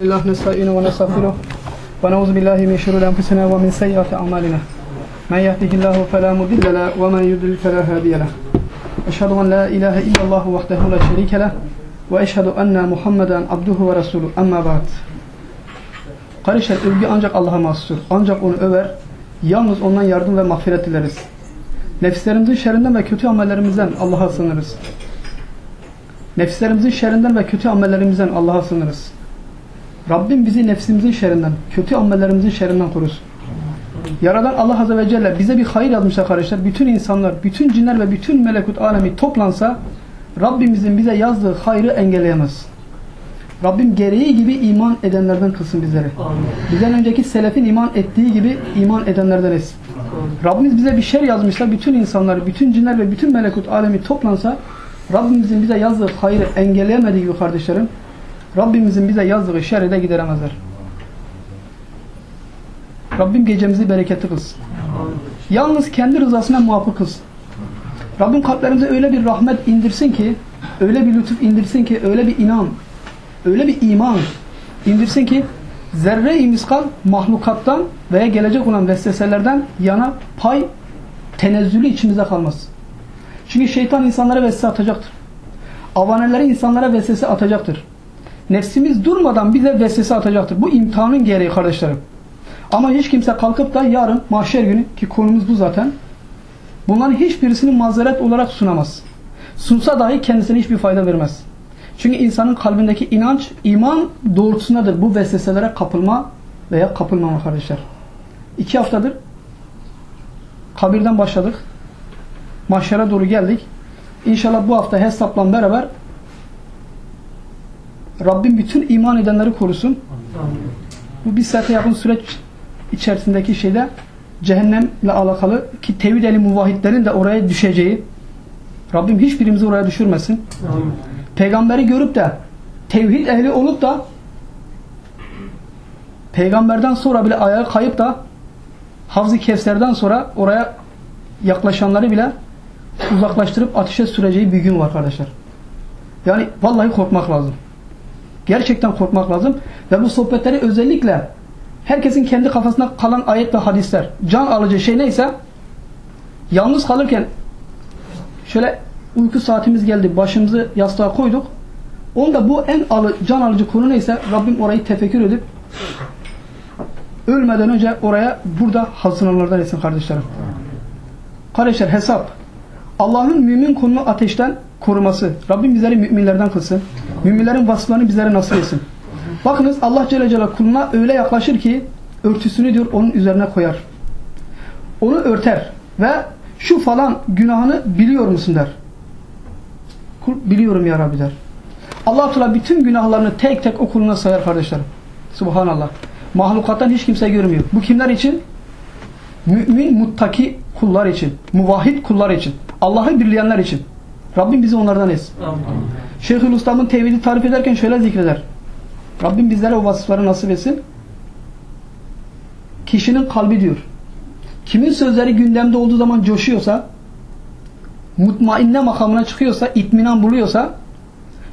الله نستعينه ونستغفره ونعوذ بالله من شرور انفسنا ومن سيئات اعمالنا من يهده الله فلا مضل له ومن يضلل فلا هادي له اشهد ان لا اله الا الله وحده لا شريك له واشهد ان محمدا عبده ورسوله اما بعد Kardeşler övgü ancak Allah'a mahsustur. Ancak onu över, yalnız ondan yardım ve mağfiret dileriz. Nefislerimizin şerrinden ve kötü amellerimizden Allah'a sığınırız. Nefislerimizin şerrinden ve kötü amellerimizden Allah'a sığınırız. Rabbim bizi nefsimizin şerrinden, kötü amellerimizin şerrinden korusun. Yaradan Allah Azze ve Celle bize bir hayır yazmışsa kardeşler, bütün insanlar, bütün cinler ve bütün melekut alemi toplansa Rabbimizin bize yazdığı hayrı engelleyemez. Rabbim gereği gibi iman edenlerden kılsın bizleri. Bizden önceki selefin iman ettiği gibi iman edenlerden etsin. Rabbimiz bize bir şer yazmışsa bütün insanlar, bütün cinler ve bütün melekut alemi toplansa Rabbimizin bize yazdığı hayrı engelleyemediği gibi kardeşlerim Rabbimizin bize yazdığı şerri de gideremezler. Rabbim gecemizi bereketli kılsın. Yalnız kendi rızasına muvaffak kılsın. Rabbim kalplerimize öyle bir rahmet indirsin ki, öyle bir lütuf indirsin ki, öyle bir inan, öyle bir iman indirsin ki zerre-i miskal mahlukattan veya gelecek olan vesveselerden yana pay tenezzülü içimize kalmaz. Çünkü şeytan insanlara vesvese atacaktır. Avaneleri insanlara vesvese atacaktır. Nefsimiz durmadan bize vesvese atacaktır. Bu imtihanın gereği kardeşlerim. Ama hiç kimse kalkıp da yarın mahşer günü ki konumuz bu zaten bunların hiçbirisini mazeret olarak sunamaz. Sunsa dahi kendisine hiçbir fayda vermez. Çünkü insanın kalbindeki inanç, iman doğrultusundadır bu vesveselere kapılma veya kapılmama kardeşler. İki haftadır kabirden başladık. Mahşere doğru geldik. İnşallah bu hafta hesapla beraber Rabbim bütün iman edenleri korusun. Bu bir saate yakın süreç içerisindeki şeyde cehennemle alakalı ki tevhid eli muvahhidlerin de oraya düşeceği Rabbim hiçbirimizi oraya düşürmesin. Amin. Peygamberi görüp de tevhid ehli olup da peygamberden sonra bile ayağa kayıp da Havz-ı Kevser'den sonra oraya yaklaşanları bile uzaklaştırıp ateşe süreceği bir gün var kardeşler. Yani vallahi korkmak lazım. Gerçekten korkmak lazım. Ve bu sohbetleri özellikle herkesin kendi kafasında kalan ayet ve hadisler, can alıcı şey neyse yalnız kalırken şöyle uyku saatimiz geldi, başımızı yastığa koyduk. Onda bu en alı, can alıcı konu neyse Rabbim orayı tefekkür edip ölmeden önce oraya burada hazırlananlardan etsin kardeşlerim. Kardeşler hesap. Allah'ın mümin kulunu ateşten koruması. Rabbim bizleri müminlerden kılsın. Müminlerin vasıflarını bizlere nasip etsin. Bakınız Allah Celle Celaluhu kuluna öyle yaklaşır ki örtüsünü diyor onun üzerine koyar. Onu örter ve şu falan günahını biliyor musun der. Kul biliyorum ya Rabbi der. Allah Teala bütün günahlarını tek tek o kuluna sayar kardeşlerim. Subhanallah. Mahlukattan hiç kimse görmüyor. Bu kimler için? Mümin, muttaki kullar için. Muvahhid kullar için. Allah'ı birleyenler için. Rabbim bizi onlardan etsin. Amin. Şeyhülislam'ın tevhidi tarif ederken şöyle zikreder. Rabbim bizlere o vasıfları nasip etsin. Kişinin kalbi diyor. Kimin sözleri gündemde olduğu zaman coşuyorsa, mutmainne makamına çıkıyorsa, itminan buluyorsa,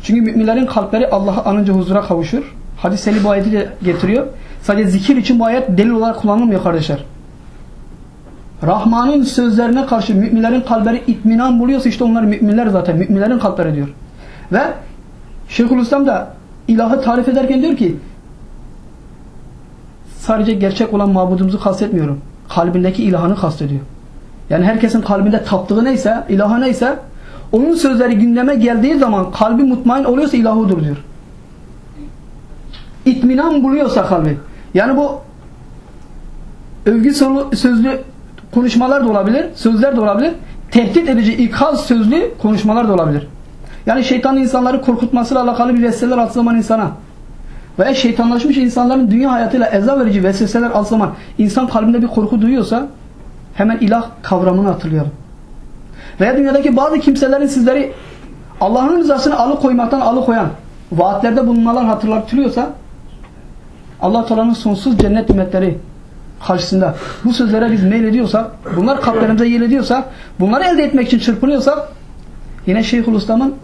çünkü müminlerin kalpleri Allah'ı anınca huzura kavuşur. Hadis eli bu ayeti de getiriyor. Sadece zikir için bu ayet delil olarak kullanılmıyor kardeşler. Rahman'ın sözlerine karşı müminlerin kalpleri itminan buluyorsa işte onlar müminler zaten. Müminlerin kalpleri diyor. Ve Şeyhülislam da ilahı tarif ederken diyor ki sadece gerçek olan mabudumuzu kastetmiyorum. Kalbindeki ilahını kastediyor. Yani herkesin kalbinde taptığı neyse, ilahı neyse onun sözleri gündeme geldiği zaman kalbi mutmain oluyorsa ilahudur diyor. İtminan buluyorsa kalbi. Yani bu övgü sözlü konuşmalar da olabilir, sözler de olabilir. Tehdit edici, ikaz sözlü konuşmalar da olabilir. Yani şeytanın insanları korkutmasıyla alakalı bir vesveseler attığı zaman insana veya şeytanlaşmış insanların dünya hayatıyla eza verici vesveseler attığı zaman insan kalbinde bir korku duyuyorsa hemen ilah kavramını hatırlayalım. Veya dünyadaki bazı kimselerin sizleri Allah'ın rızasını alıkoymaktan alıkoyan vaatlerde bulunmalar hatırlatılıyorsa Allah Teala'nın sonsuz cennet nimetleri karşısında bu sözlere biz meylediyorsak, bunlar kalplerimize yer ediyorsa, bunları elde etmek için çırpınıyorsak yine Şeyhülislam'ın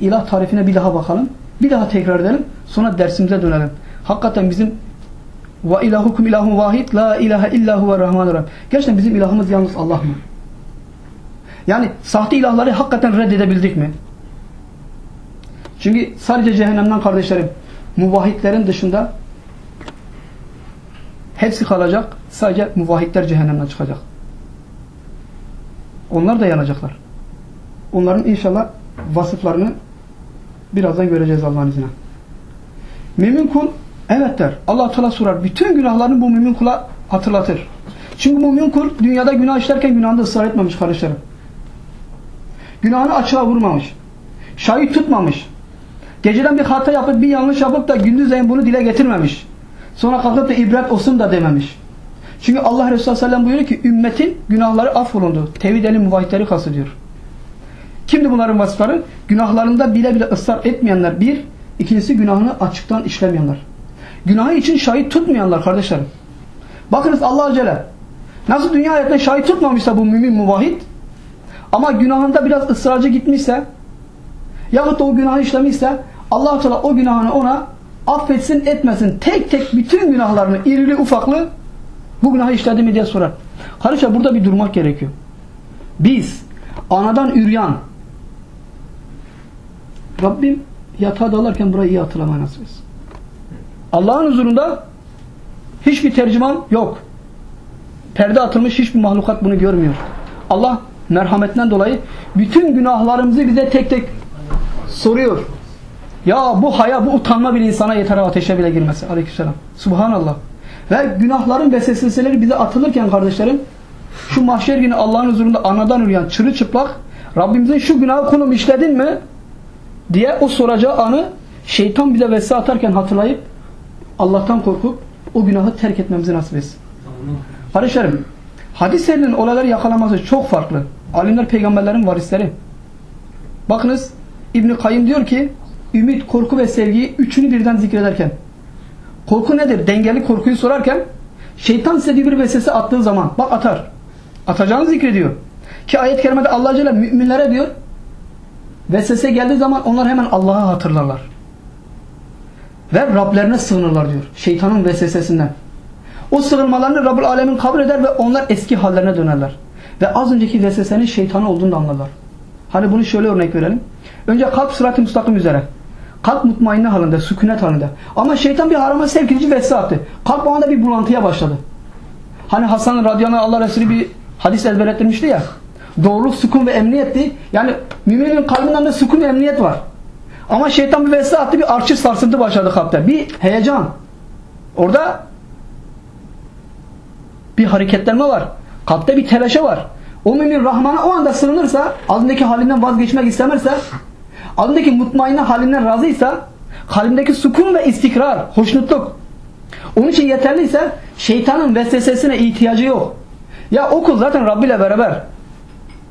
ilah tarifine bir daha bakalım. Bir daha tekrar edelim. Sonra dersimize dönelim. Hakikaten bizim ve ilahukum ilahun vahid la ilahe illa huve rahmanir Gerçekten bizim ilahımız yalnız Allah mı? Yani sahte ilahları hakikaten reddedebildik mi? Çünkü sadece cehennemden kardeşlerim muvahhidlerin dışında hepsi kalacak. Sadece muvahhidler cehennemden çıkacak. Onlar da yanacaklar. Onların inşallah vasıflarını birazdan göreceğiz Allah'ın izniyle. Mümin kul evet der. Allah Teala sorar. Bütün günahlarını bu mümin kula hatırlatır. Çünkü mümin kul dünyada günah işlerken günahında ısrar etmemiş kardeşlerim. Günahını açığa vurmamış. Şahit tutmamış. Geceden bir hata yapıp bir yanlış yapıp da gündüzleyin bunu dile getirmemiş. Sonra kalkıp da ibret olsun da dememiş. Çünkü Allah Resulü Sellem buyuruyor ki ümmetin günahları affolundu. Tevhid eli muvahhidleri kastediyor. Kimdi bunların vasıfları? Günahlarında bile bile ısrar etmeyenler bir, ikincisi günahını açıktan işlemeyenler. Günahı için şahit tutmayanlar kardeşlerim. Bakınız Allah Celle nasıl dünya hayatında şahit tutmamışsa bu mümin muvahhid ama günahında biraz ısrarcı gitmişse yahut da o günahı işlemişse allah Teala o günahını ona affetsin etmesin. Tek tek bütün günahlarını irili ufaklı bu günahı işledi mi diye sorar. Kardeşler burada bir durmak gerekiyor. Biz anadan üryan Rabbim yatağa dalarken burayı iyi hatırlamayı nasip. Allah'ın huzurunda hiçbir tercüman yok. Perde atılmış hiçbir mahlukat bunu görmüyor. Allah merhametinden dolayı bütün günahlarımızı bize tek tek soruyor. Ya bu haya, bu utanma bir insana yeter ateşe bile girmesi. Aleykümselam. Subhanallah. Ve günahların vesveseleri bize atılırken kardeşlerim şu mahşer günü Allah'ın huzurunda anadan üryan çırılçıplak Rabbimizin şu günahı kulum işledin mi? diye o soracağı anı şeytan bize vesile atarken hatırlayıp Allah'tan korkup o günahı terk etmemizi nasip etsin. Kardeşlerim hadis ehlinin olayları yakalaması çok farklı. Alimler peygamberlerin varisleri. Bakınız İbn-i Kayyım diyor ki ümit, korku ve sevgiyi üçünü birden zikrederken korku nedir? Dengeli korkuyu sorarken şeytan size bir vesvese attığı zaman bak atar. Atacağını zikrediyor. Ki ayet-i kerimede Allah Celle müminlere diyor vesvese geldiği zaman onlar hemen Allah'ı hatırlarlar. Ve Rablerine sığınırlar diyor. Şeytanın vesvesesinden. O sığınmalarını Rabbül Alemin kabul eder ve onlar eski hallerine dönerler. Ve az önceki vesvesenin şeytanı olduğunu anlarlar. Hani bunu şöyle örnek verelim. Önce kalp sırat-ı müstakim üzere. Kalp mutmainne halinde, sükunet halinde. Ama şeytan bir harama sevk edici vesile attı. Kalp o bir bulantıya başladı. Hani Hasan radıyallahu Allah Resulü bir hadis ezberlettirmişti ya. Doğruluk, sükun ve emniyetti. Yani müminin kalbinden de sükun ve emniyet var. Ama şeytan bir vesile attı, bir arşiv sarsıntı başladı kalpte. Bir heyecan. Orada bir hareketlenme var. Kalpte bir telaşa var. O mümin Rahman'a o anda sığınırsa, adındaki halinden vazgeçmek istemezse, adındaki mutmainne halinden razıysa, kalbindeki sukun ve istikrar, hoşnutluk, onun için yeterliyse şeytanın vesvesesine ihtiyacı yok. Ya o kul zaten Rabbi ile beraber.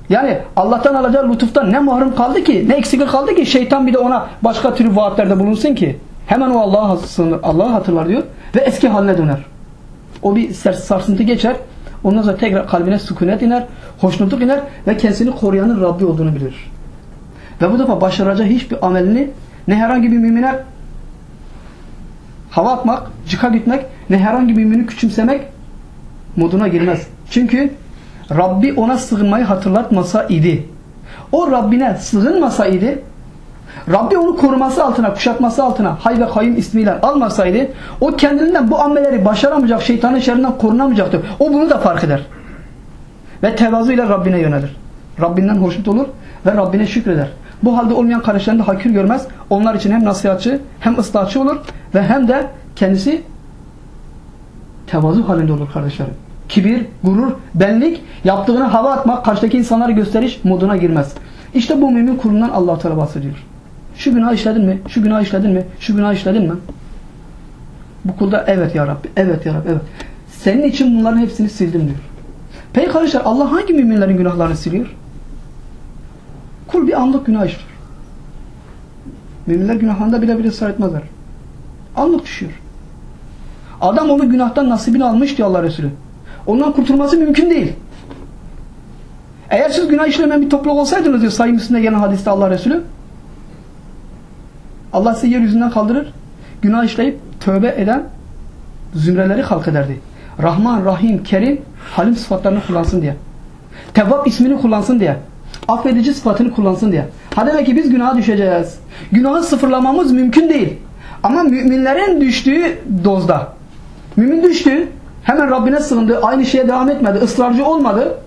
Yani Allah'tan alacağı lütuftan ne mahrum kaldı ki, ne eksiklik kaldı ki şeytan bir de ona başka türlü vaatlerde bulunsun ki. Hemen o Allah'a Allah'ı hatırlar diyor ve eski haline döner. O bir sarsıntı geçer. Ondan sonra tekrar kalbine sükunet iner, hoşnutluk iner ve kendisini koruyanın Rabbi olduğunu bilir. Ve bu defa başaracağı hiçbir amelini ne herhangi bir mümine hava atmak, cika gitmek, ne herhangi bir mümini küçümsemek moduna girmez. Çünkü Rabbi ona sığınmayı hatırlatmasa idi. O Rabbine sığınmasa idi, Rabbi onu koruması altına, kuşatması altına hay ve kayyum ismiyle almasaydı o kendinden bu amelleri başaramayacak, şeytanın şerrinden korunamayacaktı. O bunu da fark eder. Ve tevazuyla Rabbine yönelir. Rabbinden hoşnut olur ve Rabbine şükreder. Bu halde olmayan kardeşlerini de hakir görmez. Onlar için hem nasihatçı hem ıslahçı olur ve hem de kendisi tevazu halinde olur kardeşlerim. Kibir, gurur, benlik, yaptığını hava atmak, karşıdaki insanları gösteriş moduna girmez. İşte bu mümin kurundan Allah Teala bahsediyor. Şu günah işledin mi? Şu günah işledin mi? Şu günah işledin mi? Bu kulda evet ya Rabbi, evet ya Rabbi, evet. Senin için bunların hepsini sildim diyor. Peki kardeşler Allah hangi müminlerin günahlarını siliyor? Kul bir anlık günah işliyor. Müminler günahlarında bile bile ısrar etmezler. Anlık düşüyor. Adam onu günahtan nasibini almış diyor Allah Resulü. Ondan kurtulması mümkün değil. Eğer siz günah işlemeyen bir topluluk olsaydınız diyor sayım üstünde gelen hadiste Allah Resulü Allah sizi yeryüzünden kaldırır. Günah işleyip tövbe eden zümreleri halk ederdi. Rahman, Rahim, Kerim, Halim sıfatlarını kullansın diye. Tevvab ismini kullansın diye. Affedici sıfatını kullansın diye. Ha demek ki biz günaha düşeceğiz. Günahı sıfırlamamız mümkün değil. Ama müminlerin düştüğü dozda. Mümin düştü. Hemen Rabbine sığındı. Aynı şeye devam etmedi. ısrarcı olmadı.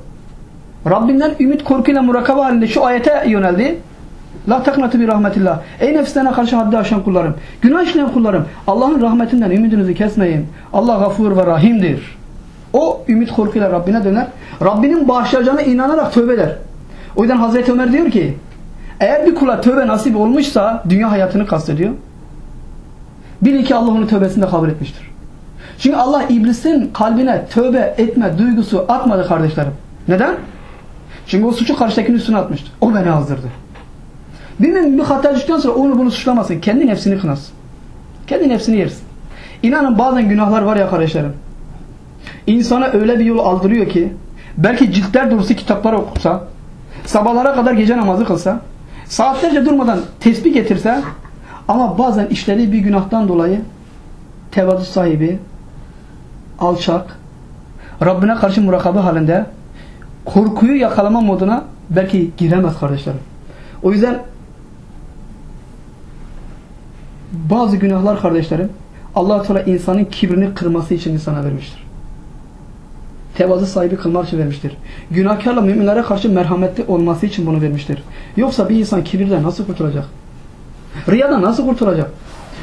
Rabbinden ümit korkuyla murakaba halinde şu ayete yöneldi. La taknatı bir rahmetillah. Ey nefslerine karşı haddi aşan kullarım. Günah işleyen kullarım. Allah'ın rahmetinden ümidinizi kesmeyin. Allah gafur ve rahimdir. O ümit korkuyla Rabbine döner. Rabbinin bağışlayacağına inanarak tövbe eder. O yüzden Hazreti Ömer diyor ki eğer bir kula tövbe nasip olmuşsa dünya hayatını kastediyor. Bilin ki Allah onu tövbesinde kabul etmiştir. Çünkü Allah iblisin kalbine tövbe etme duygusu atmadı kardeşlerim. Neden? Çünkü o suçu karşıdakinin üstüne atmıştı. O beni azdırdı. Bir bir hata düştükten sonra onu bunu suçlamasın. Kendi nefsini kınasın. Kendi nefsini yersin. İnanın bazen günahlar var ya kardeşlerim. İnsana öyle bir yol aldırıyor ki belki ciltler dolusu kitapları okusa sabahlara kadar gece namazı kılsa saatlerce durmadan tesbih getirse ama bazen işlediği bir günahtan dolayı tevazu sahibi alçak Rabbine karşı murakabe halinde korkuyu yakalama moduna belki giremez kardeşlerim. O yüzden bazı günahlar kardeşlerim allah Teala insanın kibrini kırması için insana vermiştir. Tevazu sahibi kılmak için vermiştir. Günahkarla müminlere karşı merhametli olması için bunu vermiştir. Yoksa bir insan kibirden nasıl kurtulacak? Riyadan nasıl kurtulacak?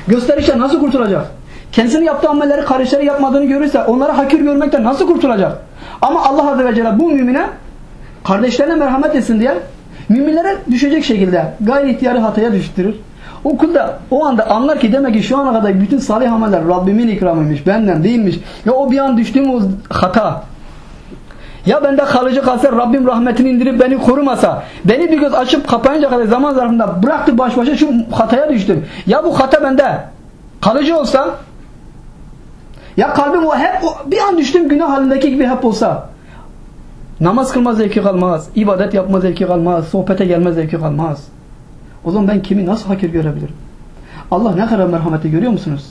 Gösterişten nasıl kurtulacak? Kendisinin yaptığı amelleri kardeşleri yapmadığını görürse onlara hakir görmekten nasıl kurtulacak? Ama Allah Azze ve Celle bu mümine kardeşlerine merhamet etsin diye müminlere düşecek şekilde gayri ihtiyarı hataya düştürür. O kul o anda anlar ki demek ki şu ana kadar bütün salih ameller Rabbimin ikramıymış, benden değilmiş. Ya o bir an düştüğüm o hata. Ya bende kalıcı kalsa Rabbim rahmetini indirip beni korumasa, beni bir göz açıp kapayınca kadar zaman zarfında bıraktı baş başa şu hataya düştüm. Ya bu hata bende kalıcı olsa ya kalbim o hep o, bir an düştüm günah halindeki gibi hep olsa namaz kılma zevki kalmaz, ibadet yapma zevki kalmaz, sohbete gelme zevki kalmaz. O zaman ben kimi nasıl hakir görebilirim? Allah ne kadar merhametli görüyor musunuz?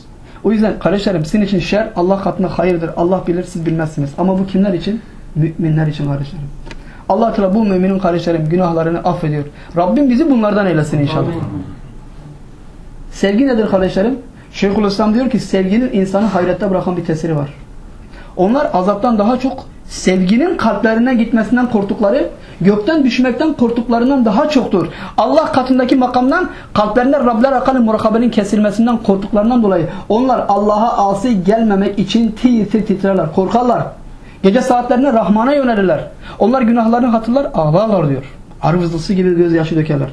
O yüzden kardeşlerim sizin için şer Allah katında hayırdır. Allah bilir siz bilmezsiniz. Ama bu kimler için? Müminler için kardeşlerim. Allah Teala bu müminin kardeşlerim günahlarını affediyor. Rabbim bizi bunlardan eylesin inşallah. Sevgi nedir kardeşlerim? Şeyhülislam diyor ki sevginin insanı hayrette bırakan bir tesiri var. Onlar azaptan daha çok sevginin kalplerinden gitmesinden korktukları, gökten düşmekten korktuklarından daha çoktur. Allah katındaki makamdan kalplerinde Rabler akanın murakabenin kesilmesinden korktuklarından dolayı onlar Allah'a asi gelmemek için tir tir titrerler, korkarlar. Gece saatlerinde Rahman'a yönelirler. Onlar günahlarını hatırlar, ağlarlar diyor. Arı vızıltısı gibi gözyaşı dökerler.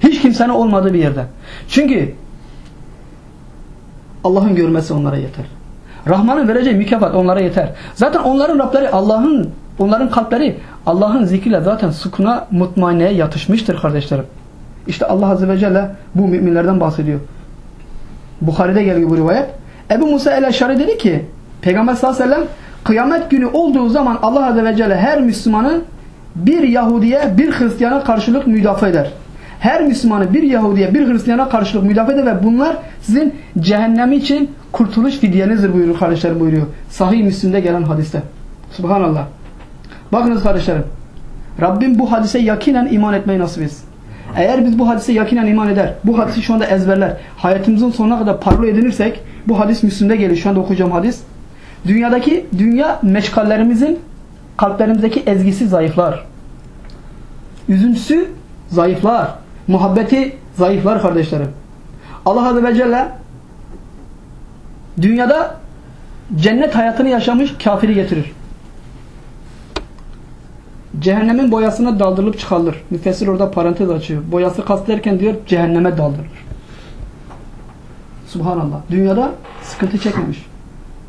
Hiç kimsenin olmadığı bir yerde. Çünkü Allah'ın görmesi onlara yeter. Rahman'ın vereceği mükafat onlara yeter. Zaten onların Rableri Allah'ın onların kalpleri Allah'ın zikriyle zaten sukuna mutmaineye yatışmıştır kardeşlerim. İşte Allah Azze ve Celle bu müminlerden bahsediyor. Bukhari'de geliyor bu rivayet. Ebu Musa el-Eşari dedi ki Peygamber sallallahu aleyhi ve sellem kıyamet günü olduğu zaman Allah Azze ve Celle her Müslümanı bir Yahudiye bir Hristiyana karşılık müdafaa eder. Her Müslümanı bir Yahudiye bir Hristiyana karşılık müdafaa eder ve bunlar sizin cehennemi için kurtuluş fidyenizdir buyuruyor kardeşlerim buyuruyor. Sahih Müslim'de gelen hadiste. Subhanallah. Bakınız kardeşlerim. Rabbim bu hadise yakinen iman etmeyi nasip etsin. Eğer biz bu hadise yakinen iman eder, bu hadisi şu anda ezberler, hayatımızın sonuna kadar parlo edinirsek, bu hadis Müslim'de geliyor. Şu anda okuyacağım hadis. Dünyadaki dünya meşgallerimizin kalplerimizdeki ezgisi zayıflar. Üzüntüsü zayıflar. Muhabbeti zayıflar kardeşlerim. Allah Azze ve Celle dünyada cennet hayatını yaşamış kafiri getirir. Cehennemin boyasına daldırılıp çıkarılır. Müfessir orada parantez açıyor. Boyası kastederken diyor cehenneme daldırılır. Subhanallah. Dünyada sıkıntı çekmemiş.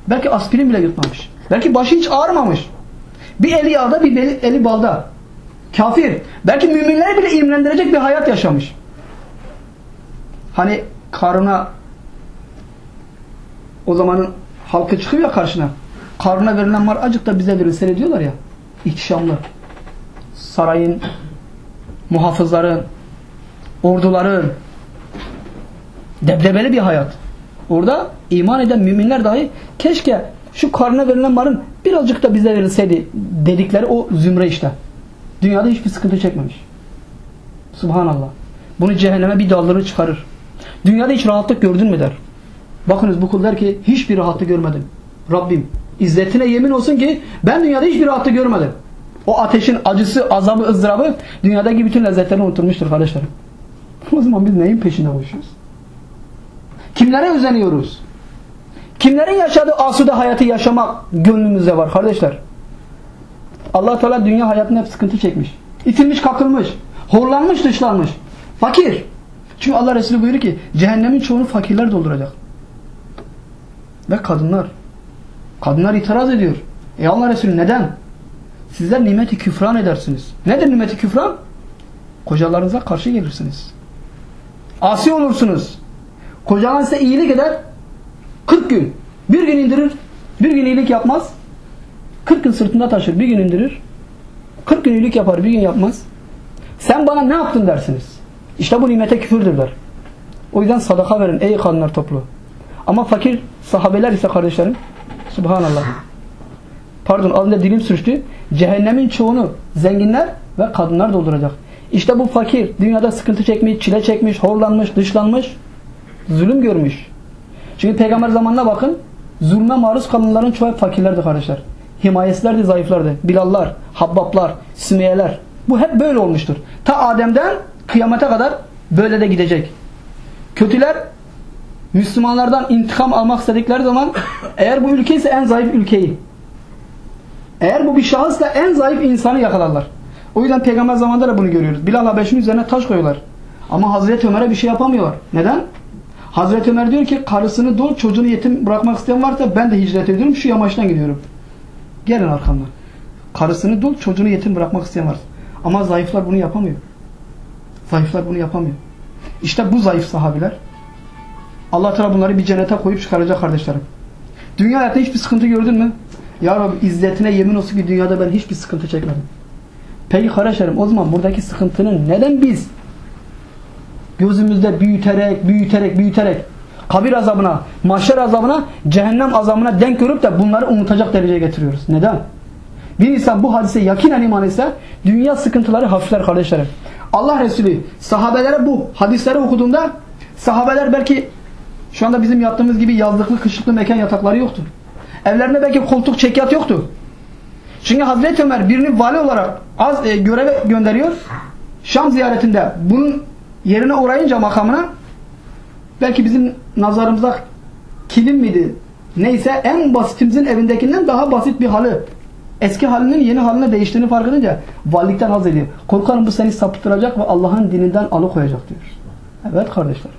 Belki aspirin bile yutmamış. Belki başı hiç ağrımamış. Bir eli yağda bir eli, eli balda. Kafir. Belki müminleri bile imrendirecek bir hayat yaşamış. Hani karına o zamanın halkı çıkıyor ya karşına. Karına verilen mal acık da bize verin seyrediyorlar ya. İhtişamlı. Sarayın, muhafızların, orduların debdebeli bir hayat. Orada iman eden müminler dahi keşke şu karnına verilen malın birazcık da bize verilseydi dedikleri o zümre işte. Dünyada hiçbir sıkıntı çekmemiş. Subhanallah. Bunu cehenneme bir daldırır çıkarır. Dünyada hiç rahatlık gördün mü der. Bakınız bu kul der ki hiçbir rahatlık görmedim. Rabbim izzetine yemin olsun ki ben dünyada hiçbir rahatlık görmedim. O ateşin acısı, azabı, ızdırabı dünyadaki bütün lezzetlerini unutturmuştur kardeşlerim. O zaman biz neyin peşinde koşuyoruz? Kimlere özeniyoruz? Kimlerin yaşadığı asude hayatı yaşamak gönlümüzde var kardeşler. allah Teala dünya hayatında hep sıkıntı çekmiş. İtilmiş, kakılmış. Horlanmış, dışlanmış. Fakir. Çünkü Allah Resulü buyuruyor ki cehennemin çoğunu fakirler dolduracak. Ve kadınlar. Kadınlar itiraz ediyor. E Allah Resulü neden? Sizler nimeti küfran edersiniz. Nedir nimeti küfran? Kocalarınıza karşı gelirsiniz. Asi olursunuz. Kocaman size iyilik eder. 40 gün. Bir gün indirir. Bir gün iyilik yapmaz. 40 gün sırtında taşır. Bir gün indirir. 40 gün iyilik yapar. Bir gün yapmaz. Sen bana ne yaptın dersiniz. İşte bu nimete küfürdür der. O yüzden sadaka verin ey kadınlar toplu. Ama fakir sahabeler ise kardeşlerim. Subhanallah. Pardon adında dilim sürçtü. Cehennemin çoğunu zenginler ve kadınlar dolduracak. İşte bu fakir dünyada sıkıntı çekmiş, çile çekmiş, horlanmış, dışlanmış, zulüm görmüş. Çünkü peygamber zamanına bakın zulme maruz kalanların çoğu fakirlerdi kardeşler. Himayesizlerdi, zayıflardı. Bilallar, Habbaplar, Sümeyyeler. Bu hep böyle olmuştur. Ta Adem'den kıyamete kadar böyle de gidecek. Kötüler Müslümanlardan intikam almak istedikleri zaman eğer bu ülke ise en zayıf ülkeyi eğer bu bir şahıs da en zayıf insanı yakalarlar. O yüzden peygamber zamanında da bunu görüyoruz. Bilal Habeş'in üzerine taş koyuyorlar. Ama Hazreti Ömer'e bir şey yapamıyorlar. Neden? Hazreti Ömer diyor ki karısını dul çocuğunu yetim bırakmak isteyen varsa ben de hicret ediyorum şu yamaçtan gidiyorum. Gelin arkamdan. Karısını dul çocuğunu yetim bırakmak isteyen varsa. Ama zayıflar bunu yapamıyor. Zayıflar bunu yapamıyor. İşte bu zayıf sahabiler Allah Teala bunları bir cennete koyup çıkaracak kardeşlerim. Dünya hayatında hiçbir sıkıntı gördün mü? Ya Rabbi izzetine yemin olsun ki dünyada ben hiçbir sıkıntı çekmedim. Peki kardeşlerim o zaman buradaki sıkıntının neden biz gözümüzde büyüterek, büyüterek, büyüterek kabir azabına, mahşer azabına, cehennem azabına denk görüp de bunları unutacak dereceye getiriyoruz. Neden? Bir insan bu hadise yakinen iman ise dünya sıkıntıları hafifler kardeşlerim. Allah Resulü sahabelere bu hadisleri okuduğunda sahabeler belki şu anda bizim yaptığımız gibi yazlıklı kışlıklı mekan yatakları yoktu. Evlerinde belki koltuk çekyat yoktu. Çünkü Hazreti Ömer birini vali olarak az e, göreve gönderiyor. Şam ziyaretinde bunun yerine uğrayınca makamına belki bizim nazarımızda kilim miydi? Neyse en basitimizin evindekinden daha basit bir halı. Eski halinin yeni haline değiştiğini fark edince valilikten haz ediyor. Korkarım bu seni sapıttıracak ve Allah'ın dininden alıkoyacak diyor. Evet kardeşler.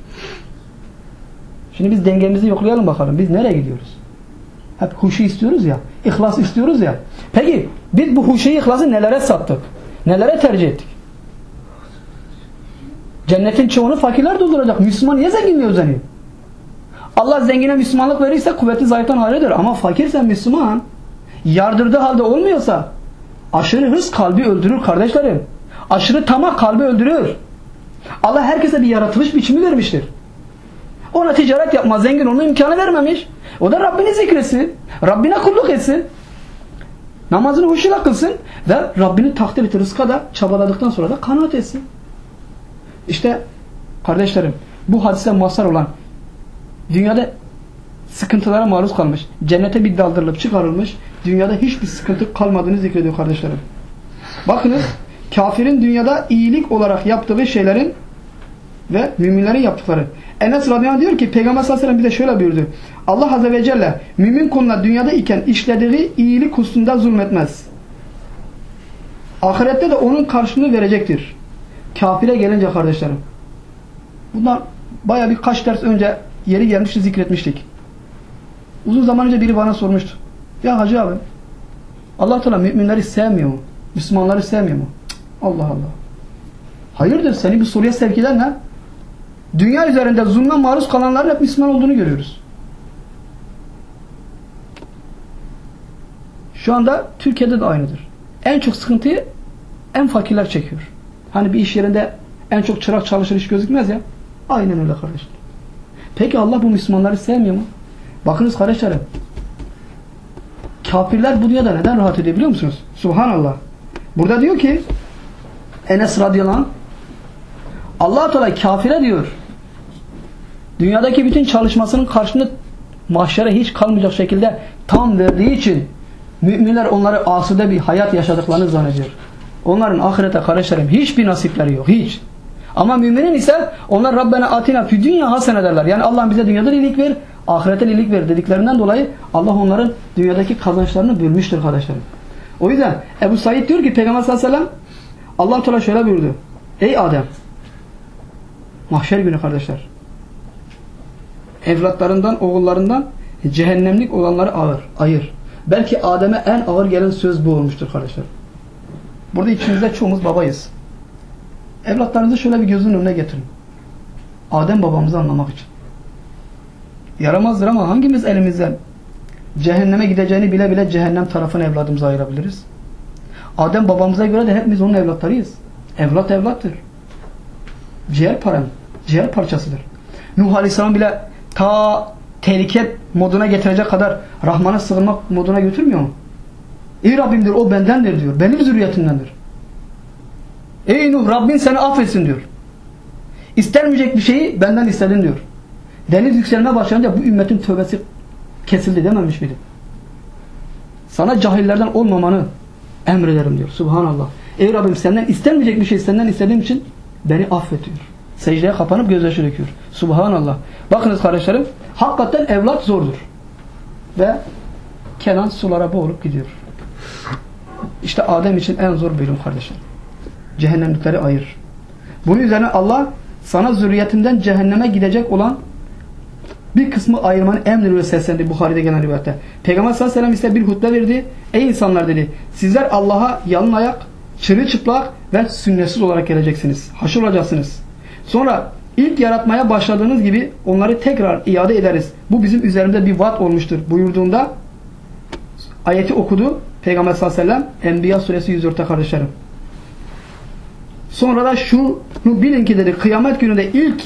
Şimdi biz dengemizi yoklayalım bakalım. Biz nereye gidiyoruz? Hep huşu istiyoruz ya. İhlas istiyoruz ya. Peki biz bu huşu ihlası nelere sattık? Nelere tercih ettik? Cennetin çoğunu fakirler dolduracak. Müslüman niye zenginliğe özeniyor? Allah zengine Müslümanlık verirse kuvvetli zayıftan hayırdır. Ama fakirse Müslüman yardırdığı halde olmuyorsa aşırı hırs kalbi öldürür kardeşlerim. Aşırı tamah kalbi öldürür. Allah herkese bir yaratılış biçimi vermiştir. Ona ticaret yapma, zengin olma imkanı vermemiş. O da Rabbini zikretsin. Rabbine kulluk etsin. Namazını huşuyla kılsın. Ve Rabbini takdir et rızka da çabaladıktan sonra da kanaat etsin. İşte kardeşlerim bu hadise mazhar olan dünyada sıkıntılara maruz kalmış. Cennete bir daldırılıp çıkarılmış. Dünyada hiçbir sıkıntı kalmadığını zikrediyor kardeşlerim. Bakınız kafirin dünyada iyilik olarak yaptığı şeylerin ve müminlerin yaptıkları. Enes radıyallahu diyor ki Peygamber sallallahu aleyhi ve sellem bir de şöyle buyurdu. Allah azze ve celle mümin kuluna dünyada iken işlediği iyilik hususunda zulmetmez. Ahirette de onun karşılığını verecektir. Kafire gelince kardeşlerim. Bundan baya birkaç ders önce yeri gelmişti zikretmiştik. Uzun zaman önce biri bana sormuştu. Ya hacı abi Allah Teala müminleri sevmiyor mu? Müslümanları sevmiyor mu? Cık, Allah Allah. Hayırdır seni bu soruya sevk eden ne? Dünya üzerinde zulme maruz kalanların hep Müslüman olduğunu görüyoruz. Şu anda Türkiye'de de aynıdır. En çok sıkıntıyı en fakirler çekiyor. Hani bir iş yerinde en çok çırak çalışır iş gözükmez ya. Aynen öyle kardeşler. Peki Allah bu Müslümanları sevmiyor mu? Bakınız kardeşlerim. Kafirler bu dünyada neden rahat ediyor biliyor musunuz? Subhanallah. Burada diyor ki Enes radıyallahu anh allah Teala kafire diyor dünyadaki bütün çalışmasının karşılığını mahşere hiç kalmayacak şekilde tam verdiği için müminler onları asude bir hayat yaşadıklarını zannediyor. Onların ahirete kardeşlerim hiçbir nasipleri yok. Hiç. Ama müminin ise onlar Rabbena atina fi dünya hasen ederler. Yani Allah bize dünyada iyilik ver, ahirete iyilik ver dediklerinden dolayı Allah onların dünyadaki kazançlarını bölmüştür kardeşlerim. O yüzden Ebu Said diyor ki Peygamber sallallahu aleyhi ve sellem Allah Teala şöyle buyurdu. Ey Adem mahşer günü kardeşler evlatlarından, oğullarından cehennemlik olanları ağır, ayır. Belki Adem'e en ağır gelen söz bu olmuştur kardeşler. Burada içimizde çoğumuz babayız. Evlatlarınızı şöyle bir gözünün önüne getirin. Adem babamızı anlamak için. Yaramazdır ama hangimiz elimizden cehenneme gideceğini bile bile cehennem tarafını evladımıza ayırabiliriz? Adem babamıza göre de hepimiz onun evlatlarıyız. Evlat evlattır. Ciğer param, ciğer parçasıdır. Nuh Aleyhisselam bile ta tehlike moduna getirecek kadar Rahman'a sığınmak moduna götürmüyor mu? Ey Rabbim diyor o bendendir diyor. Benim zürriyetimdendir. Ey Nuh Rabbin seni affetsin diyor. İstenmeyecek bir şeyi benden istedin diyor. Deniz yükselme başlayınca bu ümmetin tövbesi kesildi dememiş miydi? Sana cahillerden olmamanı emrederim diyor. Subhanallah. Ey Rabbim senden istenmeyecek bir şey senden istediğim için beni affet diyor. Secdeye kapanıp gözyaşı döküyor. Subhanallah. Bakınız kardeşlerim hakikaten evlat zordur. Ve Kenan sulara boğulup gidiyor. İşte Adem için en zor bölüm kardeşlerim. Cehennemlikleri ayır. Bunun üzerine Allah sana zürriyetinden cehenneme gidecek olan bir kısmı ayırmanı emrediyor seslendi Bukhari'de gelen rivayette. Peygamber sallallahu aleyhi ve sellem ise bir hutbe verdi. Ey insanlar dedi. Sizler Allah'a yalın ayak, çırılçıplak ve sünnetsiz olarak geleceksiniz. Haşır olacaksınız. Sonra ilk yaratmaya başladığınız gibi onları tekrar iade ederiz. Bu bizim üzerimde bir vaat olmuştur buyurduğunda ayeti okudu. Peygamber sallallahu aleyhi ve sellem Enbiya suresi 104'te kardeşlerim. Sonra da şunu bilin ki dedi kıyamet gününde ilk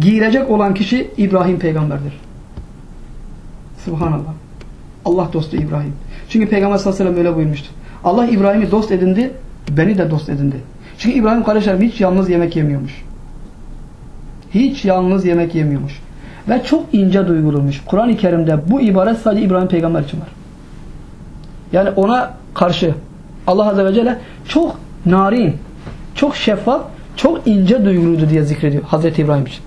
giyilecek olan kişi İbrahim peygamberdir. Subhanallah. Allah dostu İbrahim. Çünkü Peygamber sallallahu aleyhi ve sellem öyle buyurmuştu. Allah İbrahim'i dost edindi, beni de dost edindi. Çünkü İbrahim kardeşlerim hiç yalnız yemek yemiyormuş. Hiç yalnız yemek yemiyormuş. Ve çok ince duyguluymuş. Kur'an-ı Kerim'de bu ibaret sadece İbrahim peygamber için var. Yani ona karşı Allah Azze ve Celle çok narin, çok şeffaf, çok ince duyguluydu diye zikrediyor Hazreti İbrahim için.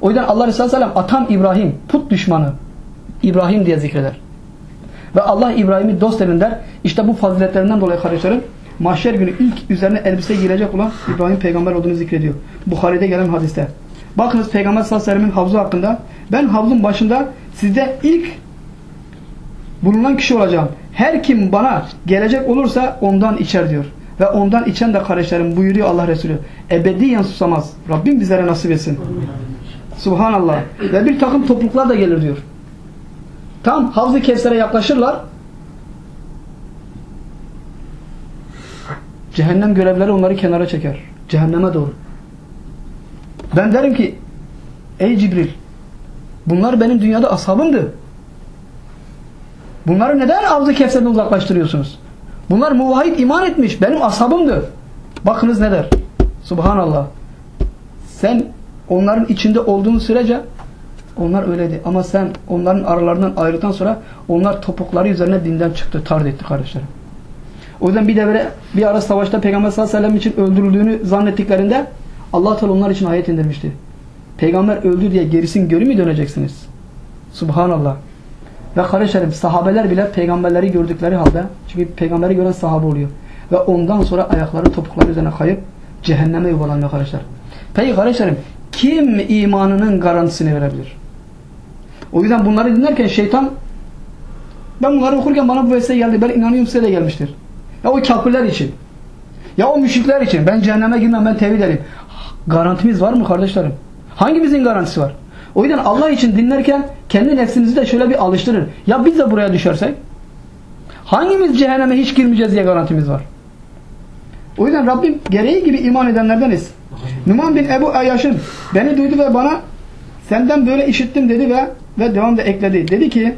O yüzden Allah Resulü Aleyhisselam atam İbrahim, put düşmanı İbrahim diye zikreder. Ve Allah İbrahim'i dost edin der. İşte bu faziletlerinden dolayı kardeşlerim mahşer günü ilk üzerine elbise giyilecek olan İbrahim peygamber olduğunu zikrediyor. Bukhari'de gelen hadiste. Bakınız Peygamber sallallahu aleyhi ve sellem'in havzu hakkında ben havzun başında sizde ilk bulunan kişi olacağım. Her kim bana gelecek olursa ondan içer diyor. Ve ondan içen de kardeşlerim buyuruyor Allah Resulü. Ebediyen susamaz. Rabbim bizlere nasip etsin. Subhanallah. Ve bir takım topluluklar da gelir diyor. Tam Havz-ı Kevser'e yaklaşırlar. Cehennem görevleri onları kenara çeker. Cehenneme doğru. Ben derim ki ey Cibril bunlar benim dünyada ashabımdı. Bunları neden Havz-ı Kevser'den uzaklaştırıyorsunuz? Bunlar muvahhid iman etmiş. Benim ashabımdı. Bakınız ne der? Subhanallah. Sen onların içinde olduğun sürece onlar öyleydi. Ama sen onların aralarından ayrıldıktan sonra onlar topukları üzerine dinden çıktı. Tard etti kardeşlerim. O yüzden bir devre bir ara savaşta Peygamber sallallahu aleyhi ve sellem için öldürüldüğünü zannettiklerinde Allah Teala onlar için ayet indirmişti. Peygamber öldü diye gerisin geri mi döneceksiniz? Subhanallah. Ve kardeşlerim sahabeler bile peygamberleri gördükleri halde çünkü peygamberi gören sahabe oluyor. Ve ondan sonra ayakları topukları üzerine kayıp cehenneme yuvalanıyor kardeşler. Peki kardeşlerim kim imanının garantisini verebilir? O yüzden bunları dinlerken şeytan ben bunları okurken bana bu vesile geldi. Ben inanıyorum size de gelmiştir. Ya o kafirler için. Ya o müşrikler için. Ben cehenneme girmem ben tevhid edeyim. Garantimiz var mı kardeşlerim? Hangimizin garantisi var? O yüzden Allah için dinlerken kendi nefsinizi de şöyle bir alıştırın. Ya biz de buraya düşersek? Hangimiz cehenneme hiç girmeyeceğiz diye garantimiz var? O yüzden Rabbim gereği gibi iman edenlerdeniz. Numan bin Ebu Ayyaş'ın beni duydu ve bana Senden böyle işittim dedi ve ve devamda ekledi. Dedi ki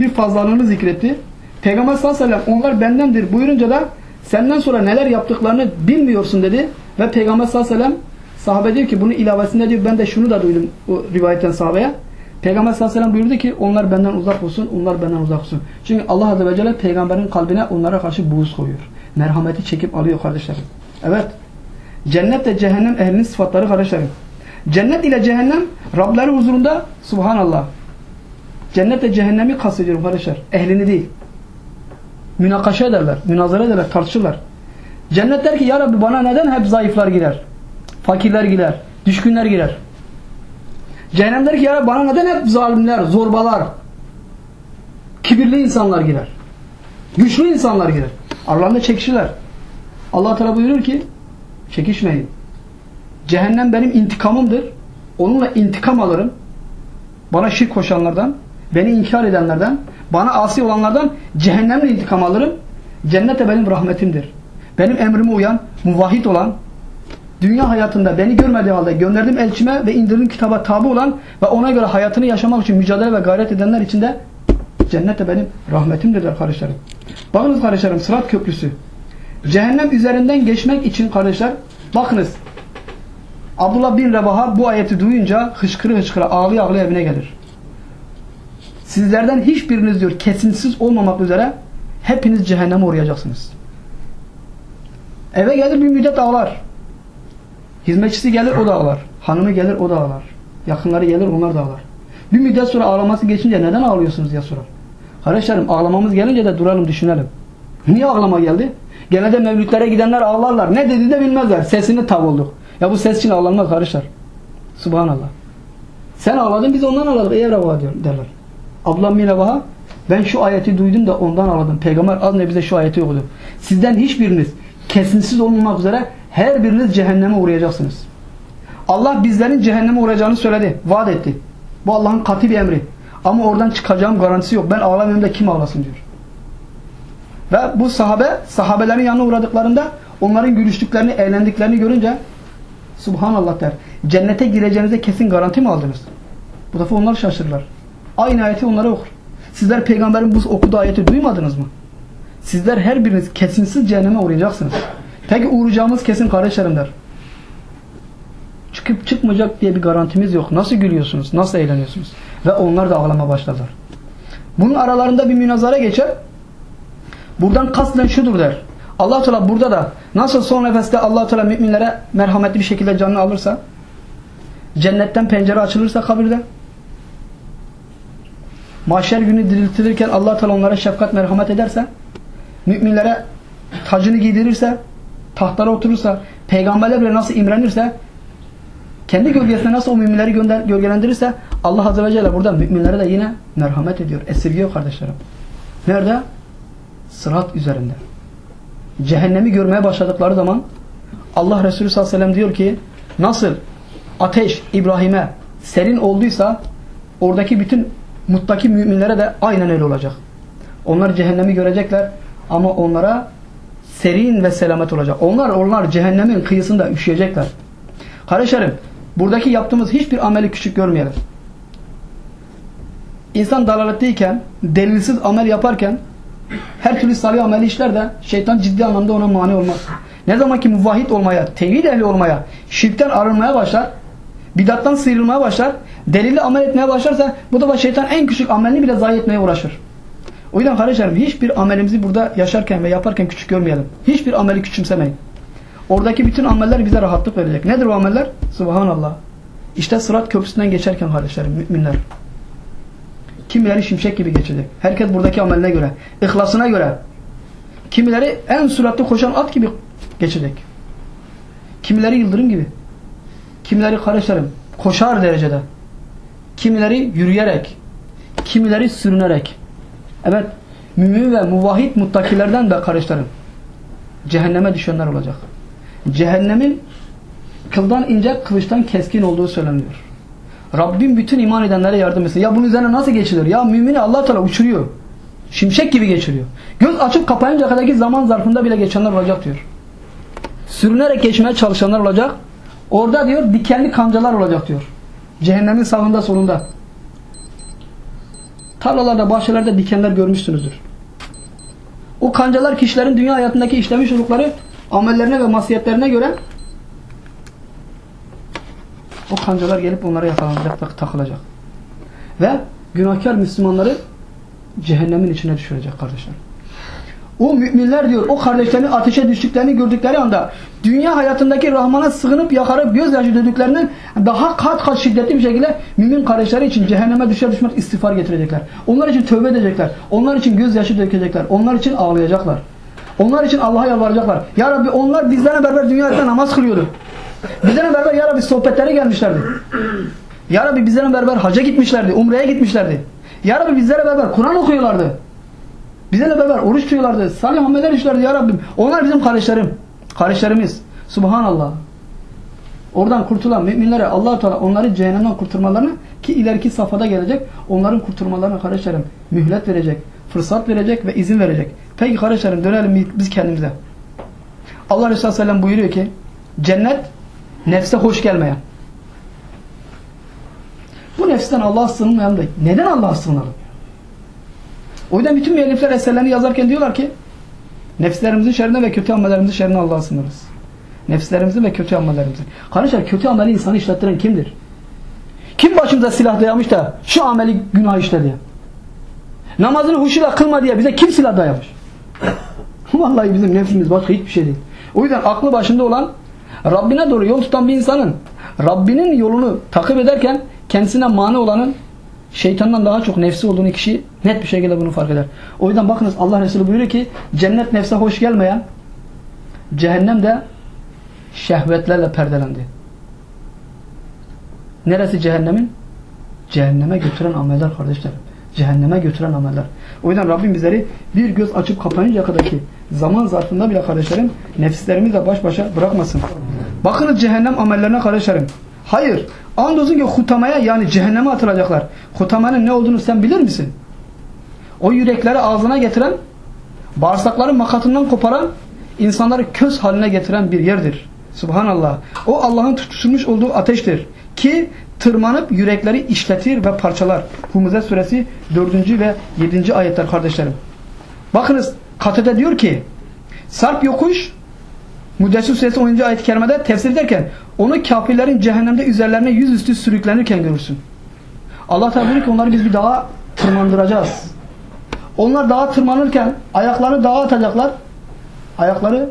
bir fazlalığını zikretti. Peygamber sallallahu aleyhi ve sellem onlar bendendir buyurunca da senden sonra neler yaptıklarını bilmiyorsun dedi. Ve Peygamber sallallahu aleyhi ve sellem sahabe diyor ki bunun ilavesinde diyor ben de şunu da duydum o rivayetten sahabeye. Peygamber sallallahu aleyhi ve sellem buyurdu ki onlar benden uzak olsun, onlar benden uzak olsun. Çünkü Allah azze ve celle peygamberin kalbine onlara karşı buğuz koyuyor. Merhameti çekip alıyor kardeşlerim. Evet. Cennet ve cehennem ehlinin sıfatları kardeşlerim. Cennet ile cehennem Rableri huzurunda subhanallah. Cennet ve cehennemi kastediyorum kardeşler. Ehlini değil. Münakaşa ederler, münazara ederler, tartışırlar. Cennet der ki ya Rabbi bana neden hep zayıflar girer? Fakirler girer, düşkünler girer. Cehennem der ki ya bana neden hep zalimler, zorbalar, kibirli insanlar girer? Güçlü insanlar girer. Aralarında çekişirler. Allah Teala buyuruyor ki çekişmeyin. Cehennem benim intikamımdır. Onunla intikam alırım. Bana şirk koşanlardan, beni inkar edenlerden, bana asi olanlardan cehennemle intikam alırım. Cennet de benim rahmetimdir. Benim emrime uyan, muvahhid olan, dünya hayatında beni görmediği halde gönderdiğim elçime ve indirdiğim kitaba tabi olan ve ona göre hayatını yaşamak için mücadele ve gayret edenler için de cennet de benim rahmetimdir kardeşlerim. Bakınız kardeşlerim Sırat Köprüsü. Cehennem üzerinden geçmek için kardeşler bakınız Abdullah bin Revaha bu ayeti duyunca hışkırı hışkırı ağlaya ağlaya evine gelir. Sizlerden hiçbiriniz diyor kesintisiz olmamak üzere hepiniz cehenneme uğrayacaksınız. Eve gelir bir müddet ağlar. Hizmetçisi gelir o da ağlar. Hanımı gelir o da ağlar. Yakınları gelir onlar da ağlar. Bir müddet sonra ağlaması geçince neden ağlıyorsunuz diye sorar. Kardeşlerim ağlamamız gelince de duralım düşünelim. Niye ağlama geldi? Genelde mevlütlere gidenler ağlarlar. Ne dedi de bilmezler. Sesini tav olduk. Ya bu ses için ağlanmaz kardeşler. Subhanallah. Sen ağladın biz ondan ağladık. Ey diyor derler. Ablam Revaha ben şu ayeti duydum da ondan ağladım. Peygamber az ne bize şu ayeti okudu. Sizden hiçbiriniz kesintisiz olmamak üzere her biriniz cehenneme uğrayacaksınız. Allah bizlerin cehenneme uğrayacağını söyledi. Vaat etti. Bu Allah'ın katı bir emri. Ama oradan çıkacağım garantisi yok. Ben ağlamıyorum da kim ağlasın diyor. Ve bu sahabe, sahabelerin yanına uğradıklarında onların gülüştüklerini, eğlendiklerini görünce Subhanallah der. Cennete gireceğinize kesin garanti mi aldınız? Bu defa onlar şaşırırlar. Aynı ayeti onlara okur. Sizler peygamberin bu okuduğu ayeti duymadınız mı? Sizler her biriniz kesinsiz cehenneme uğrayacaksınız. Peki uğrayacağımız kesin kardeşlerim der. Çıkıp çıkmayacak diye bir garantimiz yok. Nasıl gülüyorsunuz? Nasıl eğleniyorsunuz? Ve onlar da ağlama başladılar. Bunun aralarında bir münazara geçer. Buradan kaslen şudur der. Allah Teala burada da nasıl son nefeste Allah Teala müminlere merhametli bir şekilde canını alırsa, cennetten pencere açılırsa kabirde, mahşer günü diriltilirken Allah Teala onlara şefkat merhamet ederse, müminlere tacını giydirirse, tahtlara oturursa, peygamberler bile nasıl imrenirse, kendi gölgesine nasıl o müminleri gönder, gölgelendirirse Allah Azze ve Celle burada müminlere de yine merhamet ediyor, esirgiyor kardeşlerim. Nerede? Sırat üzerinde. Cehennemi görmeye başladıkları zaman Allah Resulü sallallahu aleyhi ve sellem diyor ki nasıl ateş İbrahim'e serin olduysa oradaki bütün muttaki müminlere de aynen öyle olacak. Onlar cehennemi görecekler ama onlara serin ve selamet olacak. Onlar onlar cehennemin kıyısında üşüyecekler. Kardeşlerim buradaki yaptığımız hiçbir ameli küçük görmeyelim. İnsan dalaletteyken, delilsiz amel yaparken her türlü salih ameli işler de şeytan ciddi anlamda ona mani olmaz. Ne zaman ki muvahhid olmaya, tevhid ehli olmaya, şirkten arınmaya başlar, bidattan sıyrılmaya başlar, delili amel etmeye başlarsa bu da şeytan en küçük amelini bile zayi etmeye uğraşır. O yüzden kardeşlerim hiçbir amelimizi burada yaşarken ve yaparken küçük görmeyelim. Hiçbir ameli küçümsemeyin. Oradaki bütün ameller bize rahatlık verecek. Nedir o ameller? Subhanallah. İşte sırat köprüsünden geçerken kardeşlerim, müminler. Kimileri şimşek gibi geçecek. Herkes buradaki ameline göre, ihlasına göre. Kimileri en süratli koşan at gibi geçecek. Kimileri yıldırım gibi. Kimileri kardeşlerim koşar derecede. Kimileri yürüyerek. Kimileri sürünerek. Evet, mümin ve muvahhid muttakilerden de kardeşlerim cehenneme düşenler olacak. Cehennemin kıldan ince, kılıçtan keskin olduğu söyleniyor. Rabbim bütün iman edenlere yardım etsin. Ya bunun üzerine nasıl geçilir? Ya mümini allah Teala uçuruyor. Şimşek gibi geçiriyor. Göz açıp kapayınca kadarki zaman zarfında bile geçenler olacak diyor. Sürünerek geçmeye çalışanlar olacak. Orada diyor dikenli kancalar olacak diyor. Cehennemin sağında solunda. Tarlalarda, bahçelerde dikenler görmüşsünüzdür. O kancalar kişilerin dünya hayatındaki işlemiş oldukları amellerine ve masiyetlerine göre o kancalar gelip onlara yakalanacak, tak- takılacak. Ve günahkar Müslümanları cehennemin içine düşürecek kardeşler. O müminler diyor o kardeşlerini ateşe düştüklerini gördükleri anda dünya hayatındaki Rahman'a sığınıp yakarıp gözyaşı döktüklerinden daha kat kat şiddetli bir şekilde mümin kardeşleri için cehenneme düşer düşmez istiğfar getirecekler. Onlar için tövbe edecekler. Onlar için gözyaşı dökecekler. Onlar için ağlayacaklar. Onlar için Allah'a yalvaracaklar. Ya Rabbi onlar bizlerle beraber dünyada namaz kılıyordu. Bizlerle beraber Ya Rabbi sohbetlere gelmişlerdi. Ya Rabbi bizlerle beraber haca gitmişlerdi. Umre'ye gitmişlerdi. Ya Rabbi bizlerle beraber Kur'an okuyorlardı. Bizlerle beraber oruç tutuyorlardı. Salih ameller işlerdi ya Rabbim. Onlar bizim kardeşlerim. Kardeşlerimiz. Subhanallah. Oradan kurtulan müminlere allah Teala onları cehennemden kurtulmalarını ki ileriki safhada gelecek onların kurtulmalarına kardeşlerim mühlet verecek, fırsat verecek ve izin verecek. Peki kardeşlerim dönelim biz kendimize. Allah Resulü Sellem buyuruyor ki cennet nefse hoş gelmeyen. Bu nefsten Allah'a sığınmayan da neden Allah'a sığınalım? O yüzden bütün müellifler eserlerini yazarken diyorlar ki nefslerimizin şerrinden ve kötü amellerimizin şerrinden Allah'a sığınırız. Nefslerimizin ve kötü amellerimizin. Kardeşler kötü ameli insanı işlettiren kimdir? Kim başımıza silah dayamış da şu ameli günah işledi? Namazını huşuyla kılma diye bize kim silah dayamış? Vallahi bizim nefsimiz başka hiçbir şey değil. O yüzden aklı başında olan Rabbine doğru yol tutan bir insanın Rabbinin yolunu takip ederken kendisine mani olanın şeytandan daha çok nefsi olduğunu kişi net bir şekilde bunu fark eder. O yüzden bakınız Allah Resulü buyuruyor ki cennet nefse hoş gelmeyen cehennem de şehvetlerle perdelendi. Neresi cehennemin? Cehenneme götüren ameller kardeşlerim. Cehenneme götüren ameller. O yüzden Rabbim bizleri bir göz açıp kapayıncaya kadarki zaman zarfında bile kardeşlerim nefislerimizle baş başa bırakmasın. Bakınız cehennem amellerine kardeşlerim. Hayır. Andolsun ki hutamaya yani cehenneme atılacaklar. Hutamenin ne olduğunu sen bilir misin? O yürekleri ağzına getiren, bağırsakların makatından koparan, insanları köz haline getiren bir yerdir. Subhanallah. O Allah'ın tutuşturmuş olduğu ateştir. Ki tırmanıp yürekleri işletir ve parçalar. Humuze suresi 4. ve 7. ayetler kardeşlerim. Bakınız Katede diyor ki Sarp yokuş Müddessir suresi 10. ayet-i kerimede tefsir ederken onu kafirlerin cehennemde üzerlerine yüzüstü sürüklenirken görürsün. Allah Teala diyor ki onları biz bir dağa tırmandıracağız. Onlar dağa tırmanırken ayaklarını dağa atacaklar. Ayakları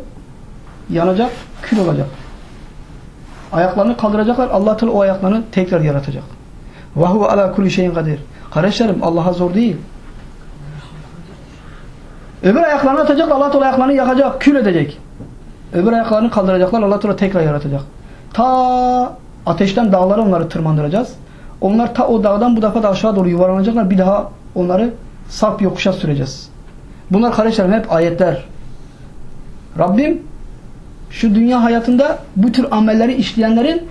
yanacak, kül olacak. Ayaklarını kaldıracaklar. Allah Teala o ayaklarını tekrar yaratacak. Ve huve ala kulli şeyin kadir. Kardeşlerim Allah'a zor değil. Öbür ayaklarını atacak, Allah Teala ayaklarını yakacak, kül edecek. Öbür ayaklarını kaldıracaklar, Allah Teala tekrar yaratacak. Ta ateşten dağlara onları tırmandıracağız. Onlar ta o dağdan bu defa da aşağı doğru yuvarlanacaklar. Bir daha onları sap yokuşa süreceğiz. Bunlar kardeşlerim hep ayetler. Rabbim şu dünya hayatında bu tür amelleri işleyenlerin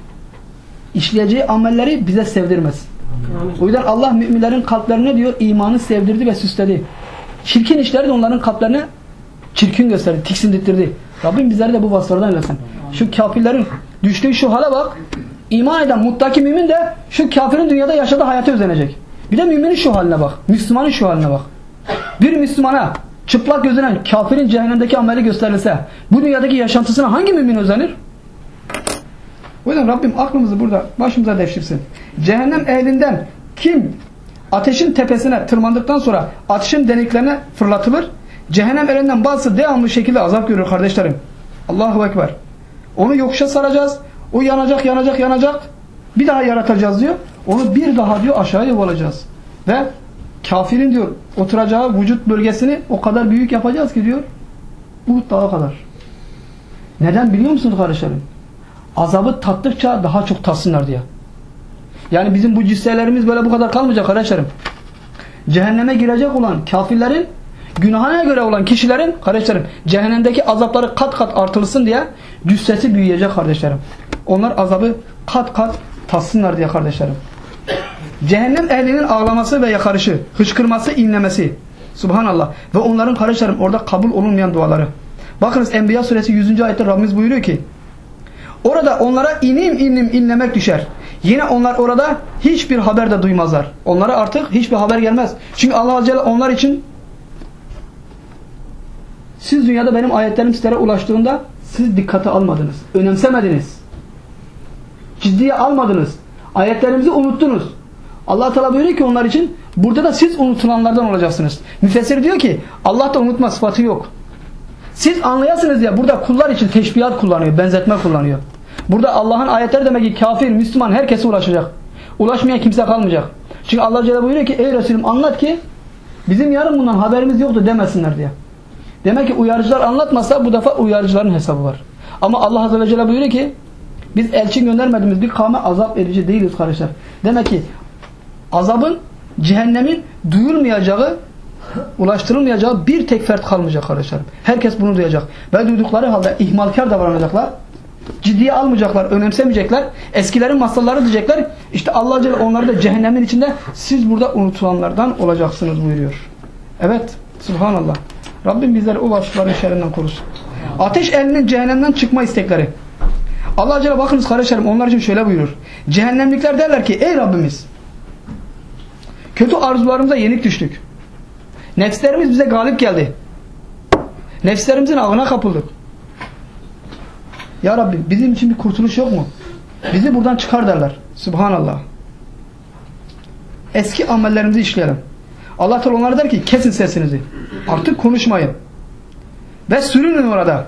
işleyeceği amelleri bize sevdirmez. O yüzden Allah müminlerin kalplerine diyor imanı sevdirdi ve süsledi. Çirkin işleri de onların kalplerine çirkin gösterdi, tiksindirdi. Rabbim bizleri de bu vasıflardan eylesin. Şu kafirlerin düştüğü şu hale bak. İman eden muttaki mümin de şu kafirin dünyada yaşadığı hayata özenecek. Bir de müminin şu haline bak. Müslümanın şu haline bak. Bir Müslümana çıplak gözünen kafirin cehennemdeki ameli gösterilse bu dünyadaki yaşantısına hangi mümin özenir? O yüzden Rabbim aklımızı burada başımıza devşirsin. Cehennem ehlinden kim ateşin tepesine tırmandıktan sonra ateşin deliklerine fırlatılır. Cehennem elinden bazısı devamlı şekilde azap görür kardeşlerim. Allahu Ekber. Onu yokuşa saracağız. O yanacak, yanacak, yanacak. Bir daha yaratacağız diyor. Onu bir daha diyor aşağıya yuvalacağız. Ve kafirin diyor oturacağı vücut bölgesini o kadar büyük yapacağız ki diyor. Uhud dağı kadar. Neden biliyor musunuz kardeşlerim? Azabı tattıkça daha çok tatsınlar diye. Yani bizim bu cisselerimiz böyle bu kadar kalmayacak kardeşlerim. Cehenneme girecek olan kafirlerin günahına göre olan kişilerin kardeşlerim cehennemdeki azapları kat kat artılsın diye cüssesi büyüyecek kardeşlerim. Onlar azabı kat kat tatsınlar diye kardeşlerim. Cehennem ehlinin ağlaması ve yakarışı, hıçkırması, inlemesi. Subhanallah. Ve onların kardeşlerim orada kabul olunmayan duaları. Bakınız Enbiya suresi 100. ayette Rabbimiz buyuruyor ki Orada onlara inim inim inlemek düşer. Yine onlar orada hiçbir haber de duymazlar. Onlara artık hiçbir haber gelmez. Çünkü Allah Azze ve Celle onlar için siz dünyada benim ayetlerim sizlere ulaştığında siz dikkate almadınız. Önemsemediniz. Ciddiye almadınız. Ayetlerimizi unuttunuz. Allah Teala buyuruyor ki onlar için burada da siz unutulanlardan olacaksınız. Müfessir diyor ki Allah da unutma sıfatı yok. Siz anlayasınız ya burada kullar için teşbihat kullanıyor, benzetme kullanıyor. Burada Allah'ın ayetleri demek ki kafir, Müslüman herkese ulaşacak. Ulaşmayan kimse kalmayacak. Çünkü Allah Celle buyuruyor ki ey Resulüm anlat ki bizim yarın bundan haberimiz yoktu demesinler diye. Demek ki uyarıcılar anlatmasa bu defa uyarıcıların hesabı var. Ama Allah Azze ve Celle buyuruyor ki biz elçi göndermediğimiz bir kavme azap edici değiliz kardeşler. Demek ki azabın, cehennemin duyulmayacağı, ulaştırılmayacağı bir tek fert kalmayacak kardeşlerim. Herkes bunu duyacak. Ve duydukları halde ihmalkar davranacaklar. Ciddiye almayacaklar, önemsemeyecekler. Eskilerin masalları diyecekler. İşte Allah Celle onları da cehennemin içinde siz burada unutulanlardan olacaksınız buyuruyor. Evet, subhanallah. Rabbim bizleri o vasıfların şerrinden korusun. Ateş elinin cehennemden çıkma istekleri. Allah Celle bakınız kardeşlerim onlar için şöyle buyurur. Cehennemlikler derler ki ey Rabbimiz kötü arzularımıza yenik düştük. Nefslerimiz bize galip geldi. Nefslerimizin ağına kapıldık. Ya Rabbi bizim için bir kurtuluş yok mu? Bizi buradan çıkar derler. Subhanallah. Eski amellerimizi işleyelim. Allah Teala onlara der ki kesin sesinizi. Artık konuşmayın. Ve sürünün orada.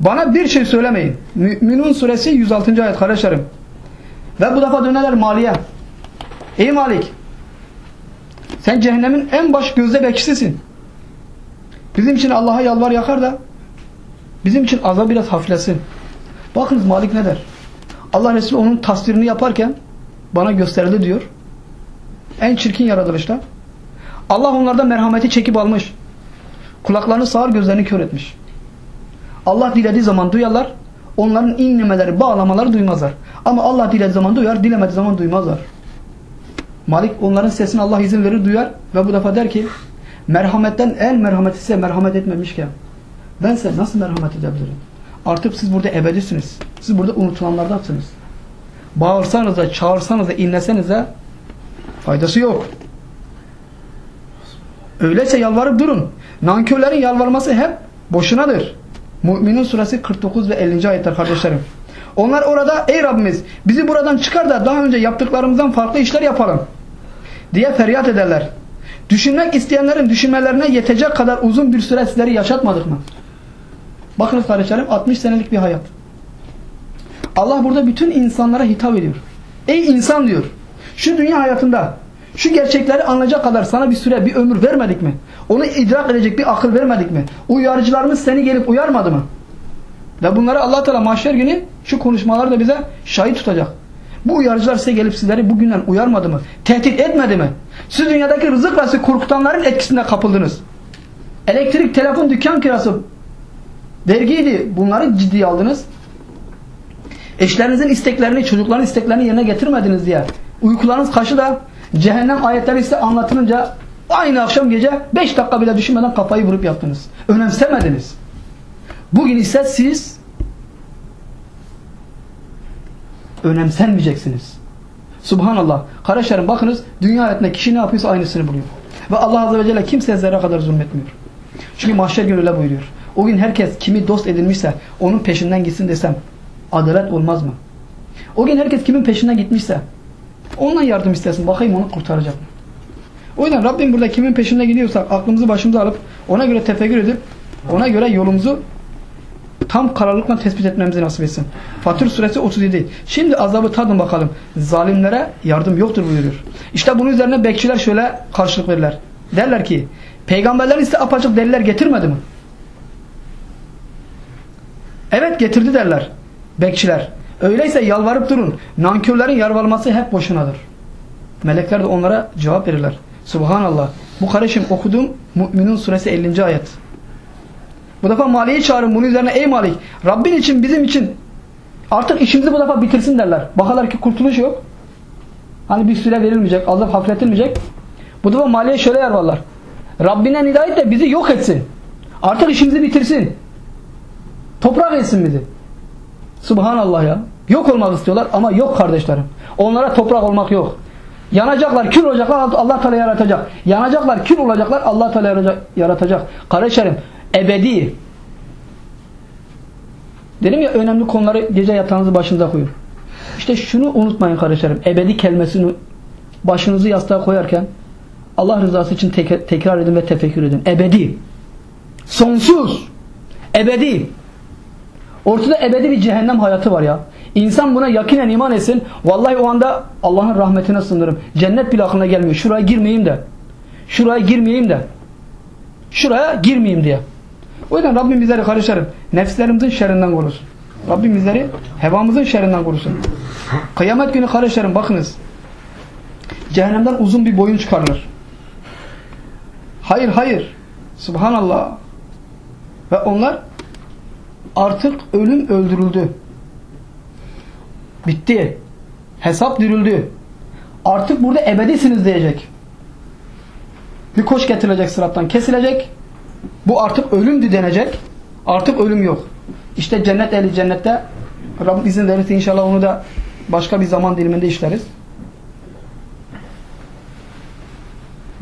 Bana bir şey söylemeyin. Müminun suresi 106. ayet kardeşlerim. Ve bu defa dönerler Mali'ye. Ey Malik sen cehennemin en baş gözde bekçisisin. Bizim için Allah'a yalvar yakar da bizim için azap biraz hafiflesin. Bakınız Malik ne der? Allah Resulü onun tasvirini yaparken bana gösterildi diyor. En çirkin yaratılışta. Allah onlardan merhameti çekip almış. Kulaklarını sağır gözlerini kör etmiş. Allah dilediği zaman duyarlar. Onların inlemeleri, bağlamaları duymazlar. Ama Allah dilediği zaman duyar, dilemediği zaman duymazlar. Malik onların sesini Allah izin verir duyar ve bu defa der ki merhametten en merhameti size merhamet etmemişken ben size nasıl merhamet edebilirim? Artık siz burada ebedisiniz. Siz burada unutulanlardansınız. Bağırsanız da, çağırsanız da, inleseniz de faydası yok. Öyleyse yalvarıp durun. Nankörlerin yalvarması hep boşunadır. Müminin suresi 49 ve 50. ayetler kardeşlerim. Onlar orada ey Rabbimiz bizi buradan çıkar da daha önce yaptıklarımızdan farklı işler yapalım diye feryat ederler. Düşünmek isteyenlerin düşünmelerine yetecek kadar uzun bir süre sizleri yaşatmadık mı? Bakınız kardeşlerim 60 senelik bir hayat. Allah burada bütün insanlara hitap ediyor. Ey insan diyor. Şu dünya hayatında şu gerçekleri anlayacak kadar sana bir süre bir ömür vermedik mi? Onu idrak edecek bir akıl vermedik mi? Uyarıcılarımız seni gelip uyarmadı mı? Ve bunları allah Teala mahşer günü şu konuşmaları da bize şahit tutacak. Bu uyarıcılar size gelip sizleri bugünden uyarmadı mı? Tehdit etmedi mi? Siz dünyadaki rızık ve korkutanların etkisine kapıldınız. Elektrik, telefon, dükkan kirası, vergiydi. Bunları ciddiye aldınız. Eşlerinizin isteklerini, çocukların isteklerini yerine getirmediniz diye. Uykularınız kaşı da cehennem ayetleri size anlatılınca aynı akşam gece 5 dakika bile düşünmeden kafayı vurup yattınız. Önemsemediniz. Bugün ise siz önemsenmeyeceksiniz. Subhanallah. Kardeşlerim bakınız dünya hayatında kişi ne yapıyorsa aynısını buluyor. Ve Allah Azze ve Celle kimseye zerre kadar zulmetmiyor. Çünkü mahşer günü öyle buyuruyor. O gün herkes kimi dost edinmişse onun peşinden gitsin desem adalet olmaz mı? O gün herkes kimin peşinden gitmişse ondan yardım istesin. Bakayım onu kurtaracak mı? O yüzden Rabbim burada kimin peşinde gidiyorsak aklımızı başımıza alıp ona göre tefekkür edip ona göre yolumuzu tam kararlılıkla tespit etmemizi nasip etsin. Fatır suresi 37. Şimdi azabı tadın bakalım. Zalimlere yardım yoktur buyuruyor. İşte bunun üzerine bekçiler şöyle karşılık verirler. Derler ki peygamberler ise apaçık deliller getirmedi mi? Evet getirdi derler. Bekçiler. Öyleyse yalvarıp durun. Nankörlerin yalvarması hep boşunadır. Melekler de onlara cevap verirler. Subhanallah. Bu kardeşim okuduğum Mü'minun suresi 50. ayet. Bu defa Malik'i çağırın bunun üzerine ey Malik Rabbin için bizim için artık işimizi bu defa bitirsin derler. Bakarlar ki kurtuluş yok. Hani bir süre verilmeyecek, azap hafifletilmeyecek. Bu defa Malik'e şöyle yalvarlar. Rabbine nida et de bizi yok etsin. Artık işimizi bitirsin. Toprak etsin bizi. Subhanallah ya. Yok olmak istiyorlar ama yok kardeşlerim. Onlara toprak olmak yok. Yanacaklar, kül olacaklar Allah Teala yaratacak. Yanacaklar, kül olacaklar Allah Teala yaratacak. Kardeşlerim, ebedi. Dedim ya önemli konuları gece yatağınızı başınıza koyun. İşte şunu unutmayın kardeşlerim. Ebedi kelimesini başınızı yastığa koyarken Allah rızası için tek tekrar edin ve tefekkür edin. Ebedi. Sonsuz. Ebedi. Ortada ebedi bir cehennem hayatı var ya. İnsan buna yakinen iman etsin. Vallahi o anda Allah'ın rahmetine sığınırım. Cennet bile aklına gelmiyor. Şuraya girmeyeyim de. Şuraya girmeyeyim de. Şuraya girmeyeyim diye. O yüzden Rabbim bizleri karışarım. Nefslerimizin şerrinden korusun. Rabbim bizleri hevamızın şerrinden korusun. Kıyamet günü kardeşlerim bakınız. Cehennemden uzun bir boyun çıkarılır. Hayır hayır. Subhanallah. Ve onlar artık ölüm öldürüldü. Bitti. Hesap dürüldü. Artık burada ebedisiniz diyecek. Bir koş getirilecek sırattan kesilecek. Bu artık ölümdü denecek. Artık ölüm yok. İşte cennet ehli cennette Rabbim izin verirse inşallah onu da başka bir zaman diliminde işleriz.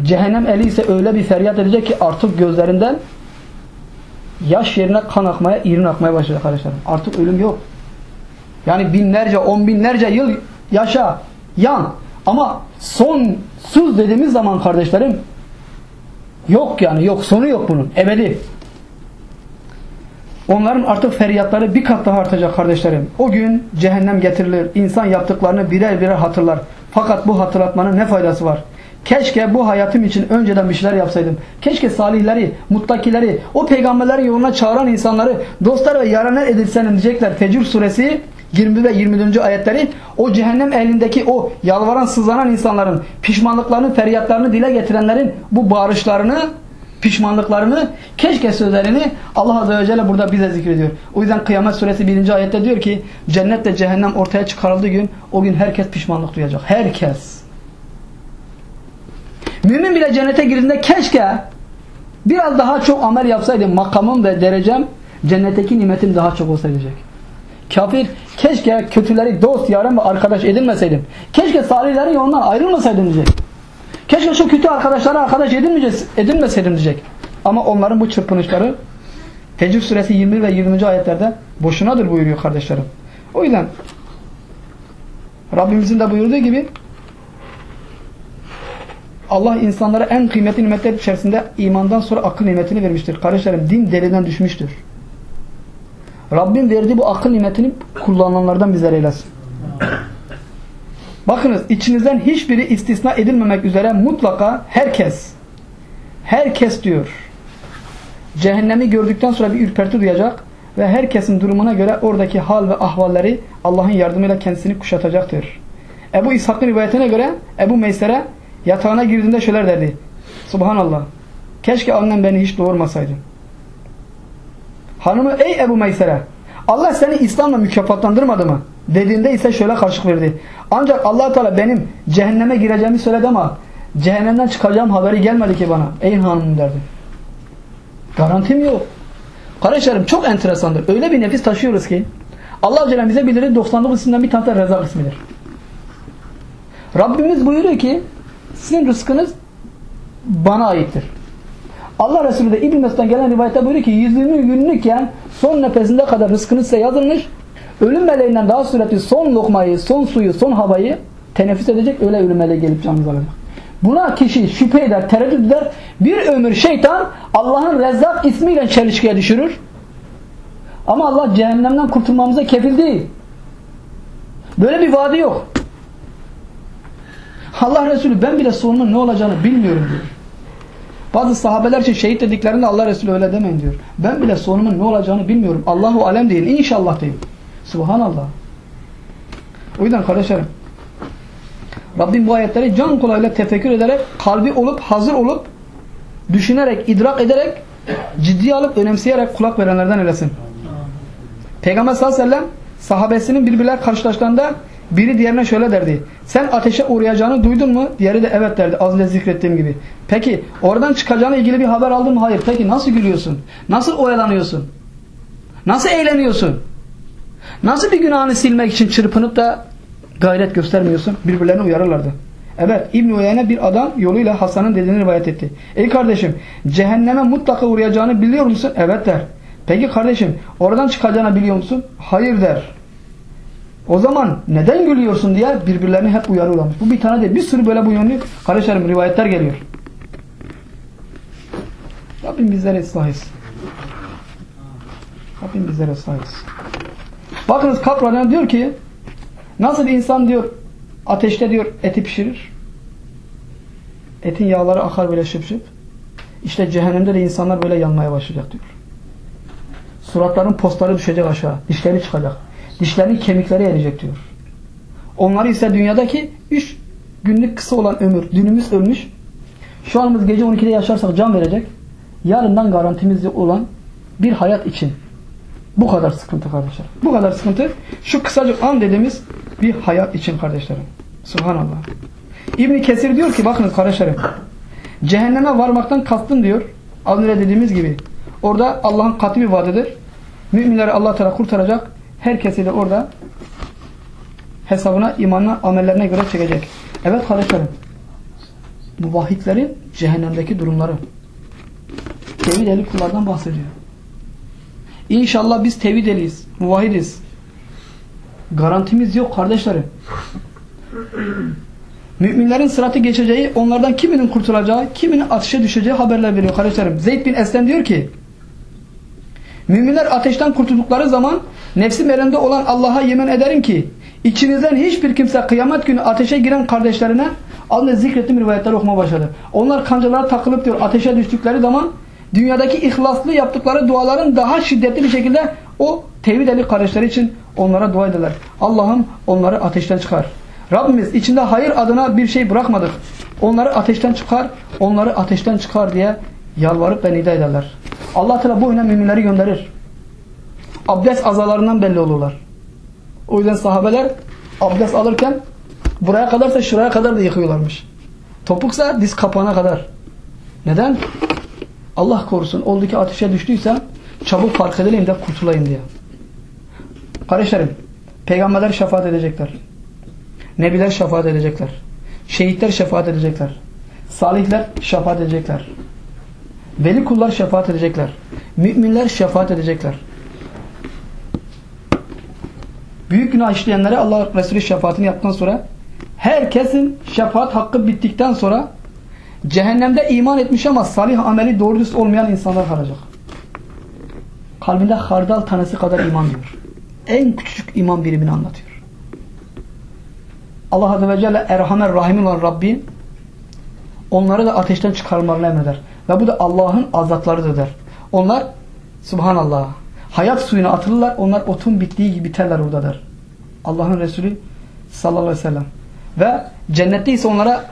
Cehennem eli ise öyle bir feryat edecek ki artık gözlerinden yaş yerine kan akmaya, irin akmaya başlayacak arkadaşlar. Artık ölüm yok. Yani binlerce, on binlerce yıl yaşa, yan. Ama sonsuz dediğimiz zaman kardeşlerim yok yani yok. Sonu yok bunun. Ebedi. Onların artık feryatları bir kat daha artacak kardeşlerim. O gün cehennem getirilir. İnsan yaptıklarını birer birer hatırlar. Fakat bu hatırlatmanın ne faydası var? Keşke bu hayatım için önceden bir şeyler yapsaydım. Keşke salihleri, muttakileri, o peygamberlerin yoluna çağıran insanları dostlar ve yaraner edilsenim diyecekler. Fecr suresi 20 ve 24. ayetleri o cehennem elindeki o yalvaran sızlanan insanların pişmanlıklarını, feryatlarını dile getirenlerin bu bağırışlarını, pişmanlıklarını, keşke sözlerini Allah Azze ve Celle burada bize zikrediyor. O yüzden Kıyamet suresi 1. ayette diyor ki cennetle cehennem ortaya çıkarıldığı gün o gün herkes pişmanlık duyacak. Herkes. Mümin bile cennete girdiğinde keşke biraz daha çok amel yapsaydım makamım ve derecem cennetteki nimetim daha çok olsa diyecek. Kafir keşke kötüleri dost, yarım ve arkadaş edinmeseydim. Keşke salihlerin yolundan ayrılmasaydım diyecek. Keşke şu kötü arkadaşlara arkadaş edinmeseydim diyecek. Ama onların bu çırpınışları Fecr suresi 20 ve 20. ayetlerde boşunadır buyuruyor kardeşlerim. O yüzden Rabbimizin de buyurduğu gibi Allah insanlara en kıymetli nimetler içerisinde imandan sonra akıl nimetini vermiştir. Kardeşlerim din deriden düşmüştür. Rabbim verdiği bu akıl nimetini kullananlardan bizler eylesin. Bakınız içinizden hiçbiri istisna edilmemek üzere mutlaka herkes herkes diyor cehennemi gördükten sonra bir ürperti duyacak ve herkesin durumuna göre oradaki hal ve ahvalleri Allah'ın yardımıyla kendisini kuşatacaktır. Ebu İshak'ın rivayetine göre Ebu Meysere yatağına girdiğinde şöyle derdi. Subhanallah. Keşke annem beni hiç doğurmasaydı. Hanımı ey Ebu Meysere Allah seni İslam'la mükafatlandırmadı mı? Dediğinde ise şöyle karşılık verdi. Ancak allah Teala benim cehenneme gireceğimi söyledi ama cehennemden çıkacağım haberi gelmedi ki bana. Ey hanımım derdi. Garantim yok. Kardeşlerim çok enteresandır. Öyle bir nefis taşıyoruz ki Allah Celle bize bildirir 99 isimden bir tane Rezak ismidir. Rabbimiz buyuruyor ki sizin rızkınız bana aittir. Allah Resulü de İbn Mesud'dan gelen rivayette buyuruyor ki 120 günlükken son nefesinde kadar rızkınız size yazılmış. Ölüm meleğinden daha süratli son lokmayı, son suyu, son havayı teneffüs edecek öyle ölüm meleği gelip canınızı alacak. Buna kişi şüphe eder, tereddüt eder. Bir ömür şeytan Allah'ın Rezzak ismiyle çelişkiye düşürür. Ama Allah cehennemden kurtulmamıza kefil değil. Böyle bir vaadi yok. Allah Resulü ben bile sonunun ne olacağını bilmiyorum diyor. Bazı sahabeler için şehit dediklerinde Allah Resulü öyle demeyin diyor. Ben bile sonumun ne olacağını bilmiyorum. Allahu alem deyin. İnşallah deyin. Subhanallah. O yüzden kardeşlerim Rabbim bu ayetleri can kulağıyla tefekkür ederek kalbi olup hazır olup düşünerek, idrak ederek ciddiye alıp önemseyerek kulak verenlerden eylesin. Peygamber sallallahu aleyhi ve sellem sahabesinin birbirler karşılaştığında biri diğerine şöyle derdi. Sen ateşe uğrayacağını duydun mu? Diğeri de evet derdi. Az önce zikrettiğim gibi. Peki oradan çıkacağına ilgili bir haber aldın mı? Hayır. Peki nasıl gülüyorsun? Nasıl oyalanıyorsun? Nasıl eğleniyorsun? Nasıl bir günahını silmek için çırpınıp da gayret göstermiyorsun? Birbirlerini uyarırlardı. Evet İbn-i Uyeyne bir adam yoluyla Hasan'ın dediğini rivayet etti. Ey kardeşim cehenneme mutlaka uğrayacağını biliyor musun? Evet der. Peki kardeşim oradan çıkacağını biliyor musun? Hayır der. O zaman neden gülüyorsun diye birbirlerini hep uyarıyorlarmış. Bu bir tane değil bir sürü böyle bu yönlü kardeşlerim rivayetler geliyor. Rabbim bizlere ıslah etsin. Rabbim bizlere ıslah etsin. Bakınız Kapradan diyor ki nasıl bir insan diyor ateşte diyor eti pişirir. Etin yağları akar böyle şıp şıp. İşte cehennemde de insanlar böyle yanmaya başlayacak diyor. Suratların postları düşecek aşağı. Dişleri çıkacak. Dişlerin kemikleri eriyecek diyor. Onları ise dünyadaki 3 günlük kısa olan ömür. Dünümüz ölmüş. Şu anımız gece 12'de yaşarsak can verecek. Yarından garantimiz olan bir hayat için. Bu kadar sıkıntı kardeşler. Bu kadar sıkıntı. Şu kısacık an dediğimiz bir hayat için kardeşlerim. Subhanallah. İbni Kesir diyor ki bakınız kardeşlerim. Cehenneme varmaktan kastın diyor. Az dediğimiz gibi. Orada Allah'ın katı bir vaadidir. Müminleri Allah Teala kurtaracak. Herkesi de orada hesabına, imanına, amellerine göre çekecek. Evet kardeşlerim. Muvahhidlerin cehennemdeki durumları. Tevhid ehli kullardan bahsediyor. İnşallah biz tevhid ehliyiz. Muvahidiz. Garantimiz yok kardeşlerim. Müminlerin sıratı geçeceği, onlardan kiminin kurtulacağı, kiminin ateşe düşeceği haberler veriyor kardeşlerim. Zeyd bin Eslem diyor ki Müminler ateşten kurtuldukları zaman nefsim elinde olan Allah'a yemin ederim ki içinizden hiçbir kimse kıyamet günü ateşe giren kardeşlerine adını zikrettiğim rivayetleri okumaya başladı. Onlar kancalara takılıp diyor ateşe düştükleri zaman dünyadaki ihlaslı yaptıkları duaların daha şiddetli bir şekilde o tevhid ehli kardeşleri için onlara dua ederler. Allah'ım onları ateşten çıkar. Rabbimiz içinde hayır adına bir şey bırakmadık. Onları ateşten çıkar, onları ateşten çıkar diye yalvarıp ve nida ederler. Allah Teala bu oyuna müminleri gönderir. Abdest azalarından belli olurlar. O yüzden sahabeler abdest alırken buraya kadarsa şuraya kadar da yıkıyorlarmış. Topuksa diz kapağına kadar. Neden? Allah korusun. Oldu ki ateşe düştüyse çabuk fark edelim de kurtulayım diye. Kardeşlerim, peygamberler şefaat edecekler. Nebiler şefaat edecekler. Şehitler şefaat edecekler. Salihler şefaat edecekler. Veli kullar şefaat edecekler. Müminler şefaat edecekler. Büyük günah işleyenlere Allah Resulü şefaatini yaptıktan sonra herkesin şefaat hakkı bittikten sonra cehennemde iman etmiş ama salih ameli doğru düz olmayan insanlar kalacak. Kalbinde hardal tanesi kadar iman diyor. En küçük iman birimini anlatıyor. Allah Azze ve Celle Erhamer Rahim olan Rabbi onları da ateşten çıkarmalarını emreder. Ve bu da Allah'ın azatlarıdır der. Onlar Subhanallah hayat suyuna atılırlar. Onlar otun bittiği gibi biterler orada der. Allah'ın Resulü sallallahu aleyhi ve sellem. Ve cennette ise onlara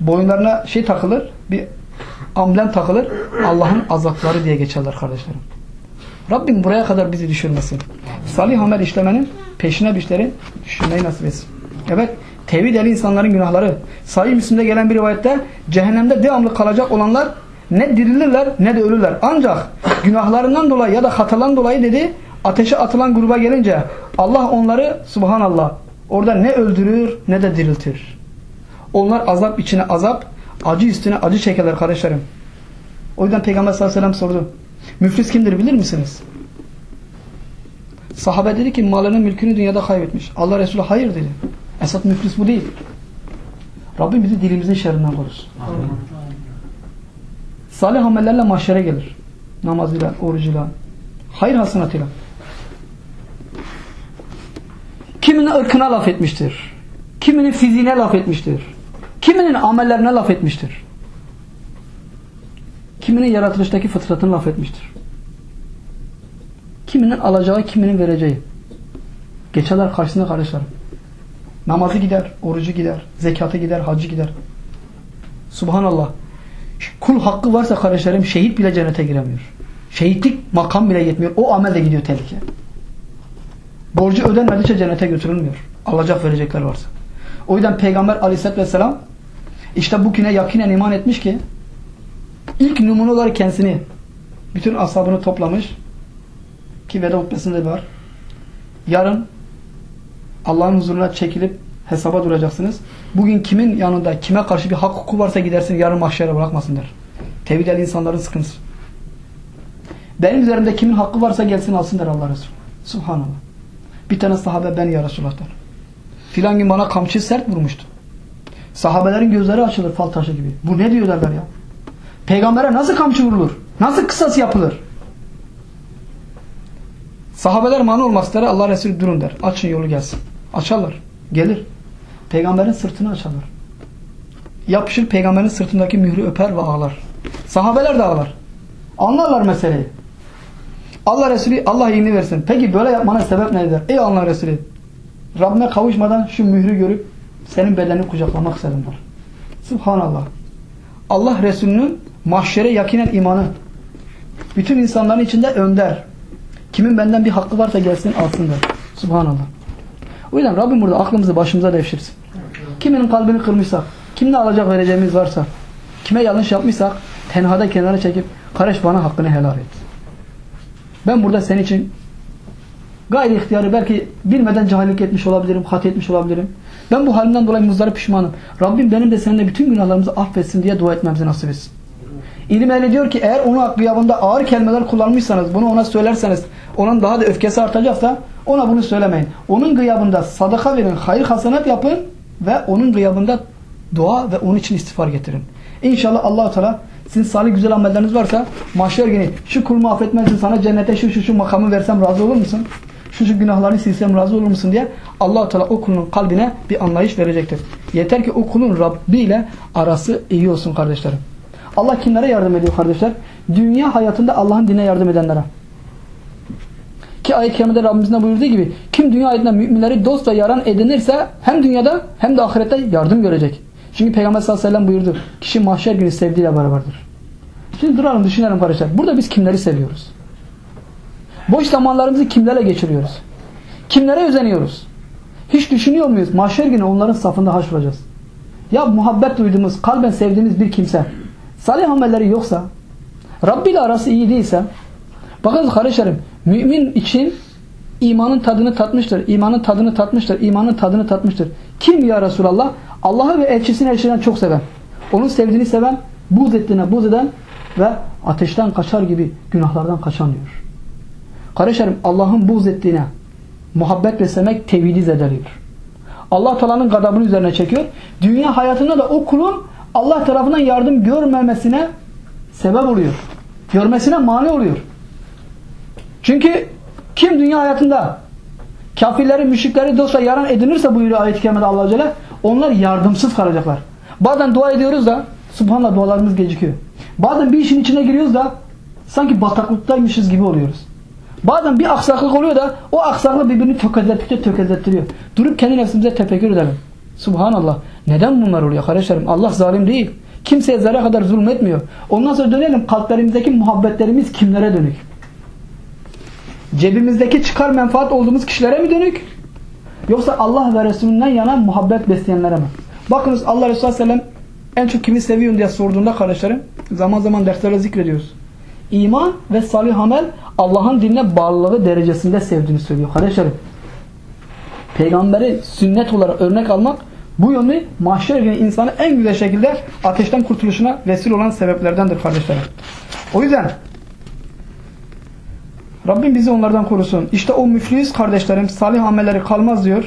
boyunlarına şey takılır. Bir amblem takılır. Allah'ın azapları diye geçerler kardeşlerim. Rabbim buraya kadar bizi düşürmesin. Salih amel işlemenin peşine düşleri düşünmeyi nasip etsin. Evet. Tevhid ehli insanların günahları. Sahih Müslim'de gelen bir rivayette cehennemde devamlı kalacak olanlar ne dirilirler ne de ölürler. Ancak günahlarından dolayı ya da hatalan dolayı dedi ateşe atılan gruba gelince Allah onları subhanallah orada ne öldürür ne de diriltir. Onlar azap içine azap, acı üstüne acı çekerler kardeşlerim. O yüzden Peygamber sallallahu aleyhi ve sellem sordu. Müflis kimdir bilir misiniz? Sahabe dedi ki malını mülkünü dünyada kaybetmiş. Allah Resulü hayır dedi. Esat müflis bu değil. Rabbim bizi dilimizin şerrinden korusun. Amin. Salih amellerle mahşere gelir. Namazıyla, orucuyla, hayır hasenatıyla. Kiminin ırkına laf etmiştir. Kiminin fiziğine laf etmiştir. Kiminin amellerine laf etmiştir. Kiminin yaratılıştaki fıtratını laf etmiştir. Kiminin alacağı, kiminin vereceği. Geçerler karşısında kardeşlerim. Namazı gider, orucu gider, zekatı gider, hacı gider. Subhanallah. Kul hakkı varsa kardeşlerim şehit bile cennete giremiyor. Şehitlik makam bile yetmiyor. O amel de gidiyor tehlike. Borcu ödenmedikçe cennete götürülmüyor. Alacak verecekler varsa. O yüzden Peygamber aleyhissalatü vesselam işte bu güne yakinen iman etmiş ki ilk numune olarak kendisini bütün ashabını toplamış ki veda hutbesinde var. Yarın Allah'ın huzuruna çekilip hesaba duracaksınız. Bugün kimin yanında kime karşı bir hak hukuku varsa gidersin yarın mahşere bırakmasın der. Tevhid ehli insanların sıkıntısı. Benim üzerimde kimin hakkı varsa gelsin alsın der Allah Resulü. Subhanallah. Bir tane sahabe ben ya Resulullah der. Filan gün bana kamçı sert vurmuştu. Sahabelerin gözleri açılır fal taşı gibi. Bu ne diyor derler ya. Peygambere nasıl kamçı vurulur? Nasıl kısas yapılır? Sahabeler mani olmak ister. Allah Resulü durun der. Açın yolu gelsin. Açarlar. Gelir. Peygamberin sırtını açarlar. Yapışır peygamberin sırtındaki mührü öper ve ağlar. Sahabeler de ağlar. Anlarlar meseleyi. Allah Resulü Allah iyiliğini versin. Peki böyle yapmana sebep nedir? Ey Allah Resulü Rabbime kavuşmadan şu mührü görüp senin bedenini kucaklamak istedim der. Subhanallah. Allah Resulü'nün mahşere yakinen imanı. Bütün insanların içinde önder. Kimin benden bir hakkı varsa gelsin alsın der. Subhanallah. O yüzden Rabbim burada aklımızı başımıza devşirsin. Kiminin kalbini kırmışsak, kimine alacak vereceğimiz varsa, kime yanlış yapmışsak tenhada kenara çekip kardeş bana hakkını helal et. Ben burada senin için gayri ihtiyarı belki bilmeden cahillik etmiş olabilirim, hata etmiş olabilirim. Ben bu halimden dolayı muzdarı pişmanım. Rabbim benim de seninle bütün günahlarımızı affetsin diye dua etmemizi nasip etsin. İlim ehli diyor ki eğer ona gıyabında ağır kelimeler kullanmışsanız, bunu ona söylerseniz onun daha da öfkesi artacaksa ona bunu söylemeyin. Onun gıyabında sadaka verin, hayır hasenat yapın ve onun gıyabında dua ve onun için istiğfar getirin. İnşallah allah Teala sizin salih güzel amelleriniz varsa mahşer günü şu kulumu affetmen için sana cennete şu şu şu makamı versem razı olur musun? Şu şu günahlarını silsem razı olur musun diye allah Teala o kulun kalbine bir anlayış verecektir. Yeter ki o kulun Rabbi ile arası iyi olsun kardeşlerim. Allah kimlere yardım ediyor kardeşler? Dünya hayatında Allah'ın dine yardım edenlere. Ki ayet-i kerimede Rabbimizin buyurduğu gibi kim dünya hayatında müminleri dost ve yaran edinirse hem dünyada hem de ahirette yardım görecek. Çünkü Peygamber sallallahu aleyhi ve sellem buyurdu. Kişi mahşer günü sevdiğiyle beraberdir. Şimdi duralım düşünelim kardeşler. Burada biz kimleri seviyoruz? Boş zamanlarımızı kimlerle geçiriyoruz? Kimlere özeniyoruz? Hiç düşünüyor muyuz? Mahşer günü onların safında haş olacağız. Ya muhabbet duyduğumuz, kalben sevdiğimiz bir kimse salih amelleri yoksa Rabbi ile arası iyi değilse bakın kardeşlerim mümin için imanın tadını tatmıştır. İmanın tadını tatmıştır. İmanın tadını tatmıştır. Kim ya Resulallah? Allah'ı ve elçisini şeyden çok seven. Onun sevdiğini seven, buğz ettiğine buğz eden ve ateşten kaçar gibi günahlardan kaçan diyor. Kardeşlerim Allah'ın buğz ettiğine muhabbet beslemek tevhidi zedeliyor. Allah Teala'nın gadabını üzerine çekiyor. Dünya hayatında da o kulun Allah tarafından yardım görmemesine sebep oluyor. Görmesine mani oluyor. Çünkü kim dünya hayatında kafirleri, müşrikleri dostla yaran edinirse buyuruyor ayet-i kerimede Allah Celle onlar yardımsız kalacaklar. Bazen dua ediyoruz da subhanallah dualarımız gecikiyor. Bazen bir işin içine giriyoruz da sanki bataklıktaymışız gibi oluyoruz. Bazen bir aksaklık oluyor da o aksaklık birbirini tökezlettikçe tökezlettiriyor. Durup kendi nefsimize tefekkür edelim. Subhanallah. Neden bunlar oluyor kardeşlerim? Allah zalim değil. Kimseye zerre kadar zulmetmiyor. Ondan sonra dönelim kalplerimizdeki muhabbetlerimiz kimlere dönük? Cebimizdeki çıkar menfaat olduğumuz kişilere mi dönük? Yoksa Allah ve Resulünden yana muhabbet besleyenlere mi? Bakınız Allah Resulü Sellem en çok kimi seviyorsun diye sorduğunda kardeşlerim zaman zaman derslerde zikrediyoruz. İman ve salih amel Allah'ın dinine bağlılığı derecesinde sevdiğini söylüyor kardeşlerim. Peygamberi sünnet olarak örnek almak bu yönü mahşer günü insanı en güzel şekilde ateşten kurtuluşuna vesile olan sebeplerdendir kardeşlerim. O yüzden Rabbim bizi onlardan korusun. İşte o müflis kardeşlerim salih amelleri kalmaz diyor.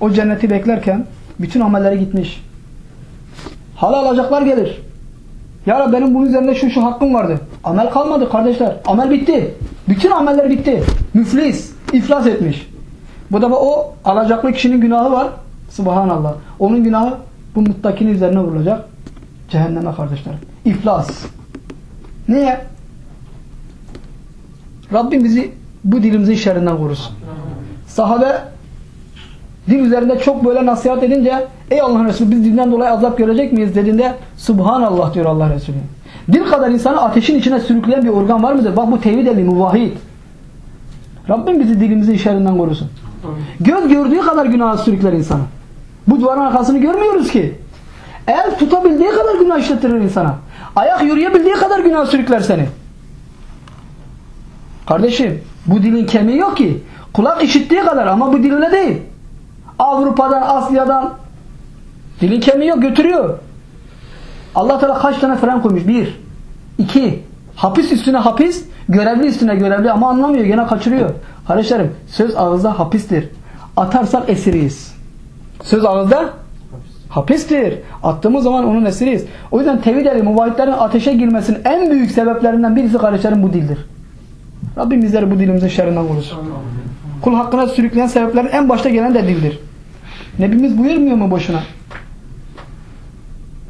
O cenneti beklerken bütün amelleri gitmiş. Hala alacaklar gelir. Ya Rabbi benim bunun üzerinde şu şu hakkım vardı. Amel kalmadı kardeşler. Amel bitti. Bütün ameller bitti. Müflis. iflas etmiş. Bu da o alacaklı kişinin günahı var. Subhanallah. Onun günahı bu muttakinin üzerine vurulacak. Cehenneme kardeşler. İflas. Niye? Rabbim bizi bu dilimizin şerrinden korusun. Sahabe din üzerinde çok böyle nasihat edince ey Allah Resulü biz dinden dolayı azap görecek miyiz dediğinde Subhanallah diyor Allah Resulü. Dil kadar insanı ateşin içine sürükleyen bir organ var mıdır? Bak bu tevhid eli muvahhid. Rabbim bizi dilimizin şerrinden korusun. Göz gördüğü kadar günaha sürükler insanı. Bu duvarın arkasını görmüyoruz ki. El tutabildiği kadar günah işlettirir insana. Ayak yürüyebildiği kadar günah sürükler seni. Kardeşim bu dilin kemiği yok ki. Kulak işittiği kadar ama bu dil öyle değil. Avrupa'dan, Asya'dan dilin kemiği yok götürüyor. Allah Teala kaç tane fren koymuş? Bir. iki. Hapis üstüne hapis, görevli üstüne görevli ama anlamıyor gene kaçırıyor. Kardeşlerim söz ağızda hapistir. Atarsak esiriyiz. Söz ağızda hapistir. Attığımız zaman onun esiriyiz. O yüzden tevhid ehli muvahhidlerin ateşe girmesinin en büyük sebeplerinden birisi kardeşlerim bu dildir. Rabbim bizleri bu dilimizin şerrinden korusun. Kul hakkına sürükleyen sebeplerin en başta gelen de dildir. Nebimiz buyurmuyor mu boşuna?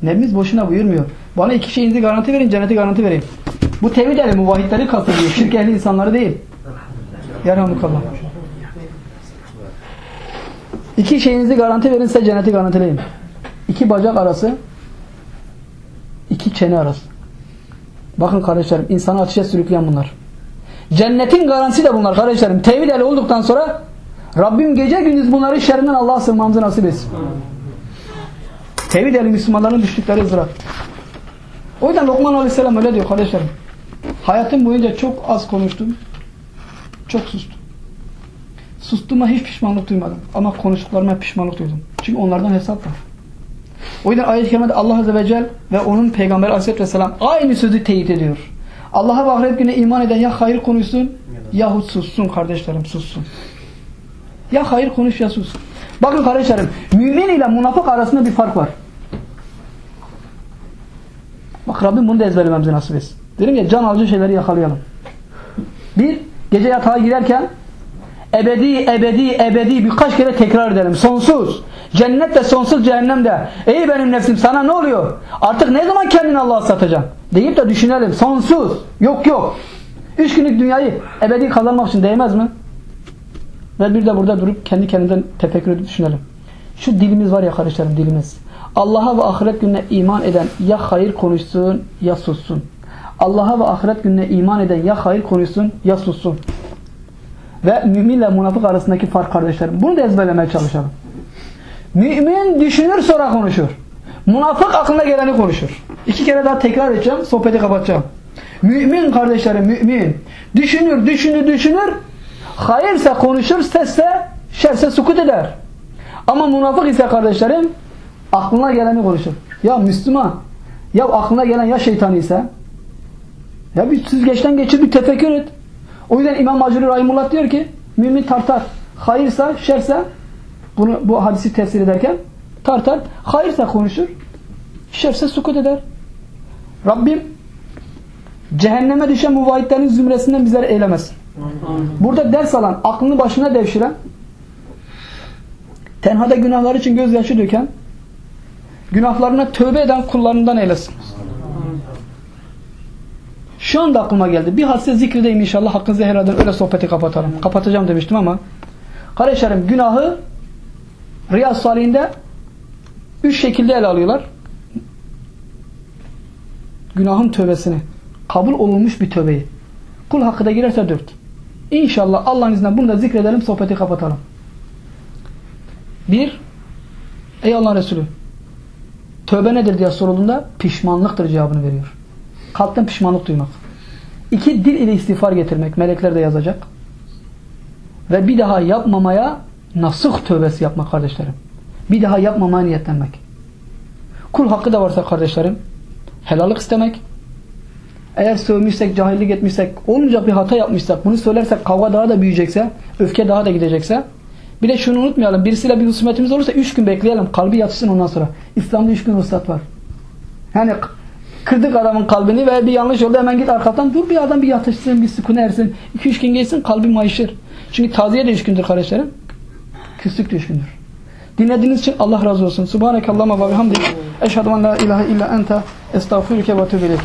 Nebimiz boşuna buyurmuyor. Bana iki şeyinizi garanti verin, cenneti garanti vereyim. Bu tevhid ehli muvahhidleri kastediyor. Şirk ehli insanları değil. Yarhamukallah. İki şeyinizi garanti verin size cenneti garantileyim. İki bacak arası, iki çene arası. Bakın kardeşlerim, insanı ateşe sürükleyen bunlar. Cennetin garantisi de bunlar kardeşlerim. Tevhid ehli olduktan sonra Rabbim gece gündüz bunların şerrinden Allah'a sığınmamızı nasip etsin. Tevhid ehli Müslümanların düştükleri ızdırap. O yüzden Lokman Aleyhisselam öyle diyor kardeşlerim. Hayatım boyunca çok az konuştum. Çok sustum. Sustuğuma hiç pişmanlık duymadım. Ama konuştuklarıma pişmanlık duydum. Çünkü onlardan hesap var. O yüzden ayet-i kerimede Allah Azze ve Celle ve onun Peygamberi Aleyhisselatü Vesselam aynı sözü teyit ediyor. Allah'a ve ahiret gününe iman eden ya hayır konuşsun yahut sussun kardeşlerim sussun. Ya hayır konuş ya sus. Bakın kardeşlerim mümin ile münafık arasında bir fark var. Bak Rabbim bunu da ezberlememizi nasip etsin. Dedim ya can alıcı şeyleri yakalayalım. Bir, gece yatağa girerken ebedi, ebedi, ebedi birkaç kere tekrar edelim. Sonsuz. Cennet de sonsuz cehennem de. Ey benim nefsim sana ne oluyor? Artık ne zaman kendini Allah'a satacaksın? Deyip de düşünelim. Sonsuz. Yok yok. Üç günlük dünyayı ebedi kazanmak için değmez mi? Ve bir de burada durup kendi kendimden tefekkür edip düşünelim. Şu dilimiz var ya kardeşlerim dilimiz. Allah'a ve ahiret gününe iman eden ya hayır konuşsun ya sussun. Allah'a ve ahiret gününe iman eden ya hayır konuşsun ya sussun. Ve müminle münafık arasındaki fark kardeşlerim. Bunu da ezberlemeye çalışalım. Mümin düşünür sonra konuşur. Münafık aklına geleni konuşur. İki kere daha tekrar edeceğim. Sohbeti kapatacağım. Mümin kardeşlerim mümin. Düşünür, düşünür, düşünür. Hayırsa konuşur, sesse, şerse sukut eder. Ama münafık ise kardeşlerim aklına geleni konuşur. Ya Müslüman, ya aklına gelen ya şeytan ise ya bir süzgeçten geçir bir tefekkür et. O yüzden İmam Macuri Rahimullah diyor ki mümin tartar. Hayırsa, şerse bunu bu hadisi tefsir ederken tartar. Hayırsa konuşur. Şerse sukut eder. Rabbim cehenneme düşen muvahhidlerin zümresinden bizleri eylemesin. Burada ders alan, aklını başına devşiren, tenhada günahlar için gözyaşı döken, günahlarına tövbe eden kullarından eylesin. Şu anda aklıma geldi. Bir hadise zikredeyim inşallah. Hakkınızı helal. Öyle sohbeti kapatalım. Kapatacağım demiştim ama. Kardeşlerim günahı Riyaz Salih'inde üç şekilde ele alıyorlar. Günahın tövbesini. Kabul olunmuş bir tövbeyi. Kul hakkı da girerse dört. İnşallah Allah'ın izniyle bunu da zikredelim. Sohbeti kapatalım. Bir, ey Allah'ın Resulü tövbe nedir diye sorulduğunda pişmanlıktır cevabını veriyor. Kalpten pişmanlık duymak. İki, dil ile istiğfar getirmek. Melekler de yazacak. Ve bir daha yapmamaya nasuh tövbesi yapmak kardeşlerim. Bir daha yapmamaya niyetlenmek. Kul hakkı da varsa kardeşlerim helallik istemek. Eğer sövmüşsek, cahillik etmişsek, olmayacak bir hata yapmışsak, bunu söylersek kavga daha da büyüyecekse, öfke daha da gidecekse, bir de şunu unutmayalım, birisiyle bir husumetimiz olursa üç gün bekleyelim, kalbi yatsın ondan sonra. İslam'da üç gün ruhsat var. Yani kırdık adamın kalbini ve bir yanlış oldu hemen git arkadan dur bir adam bir yatışsın, bir sükun ersin. iki üç gün geçsin kalbi mayışır. Çünkü taziye de üç gündür kardeşlerim. Küslük gündür. Dinlediğiniz için Allah razı olsun. Subhaneke Allahümme ve bihamdik. Eşhedü en la ilahe illa ente estağfurüke ve tübü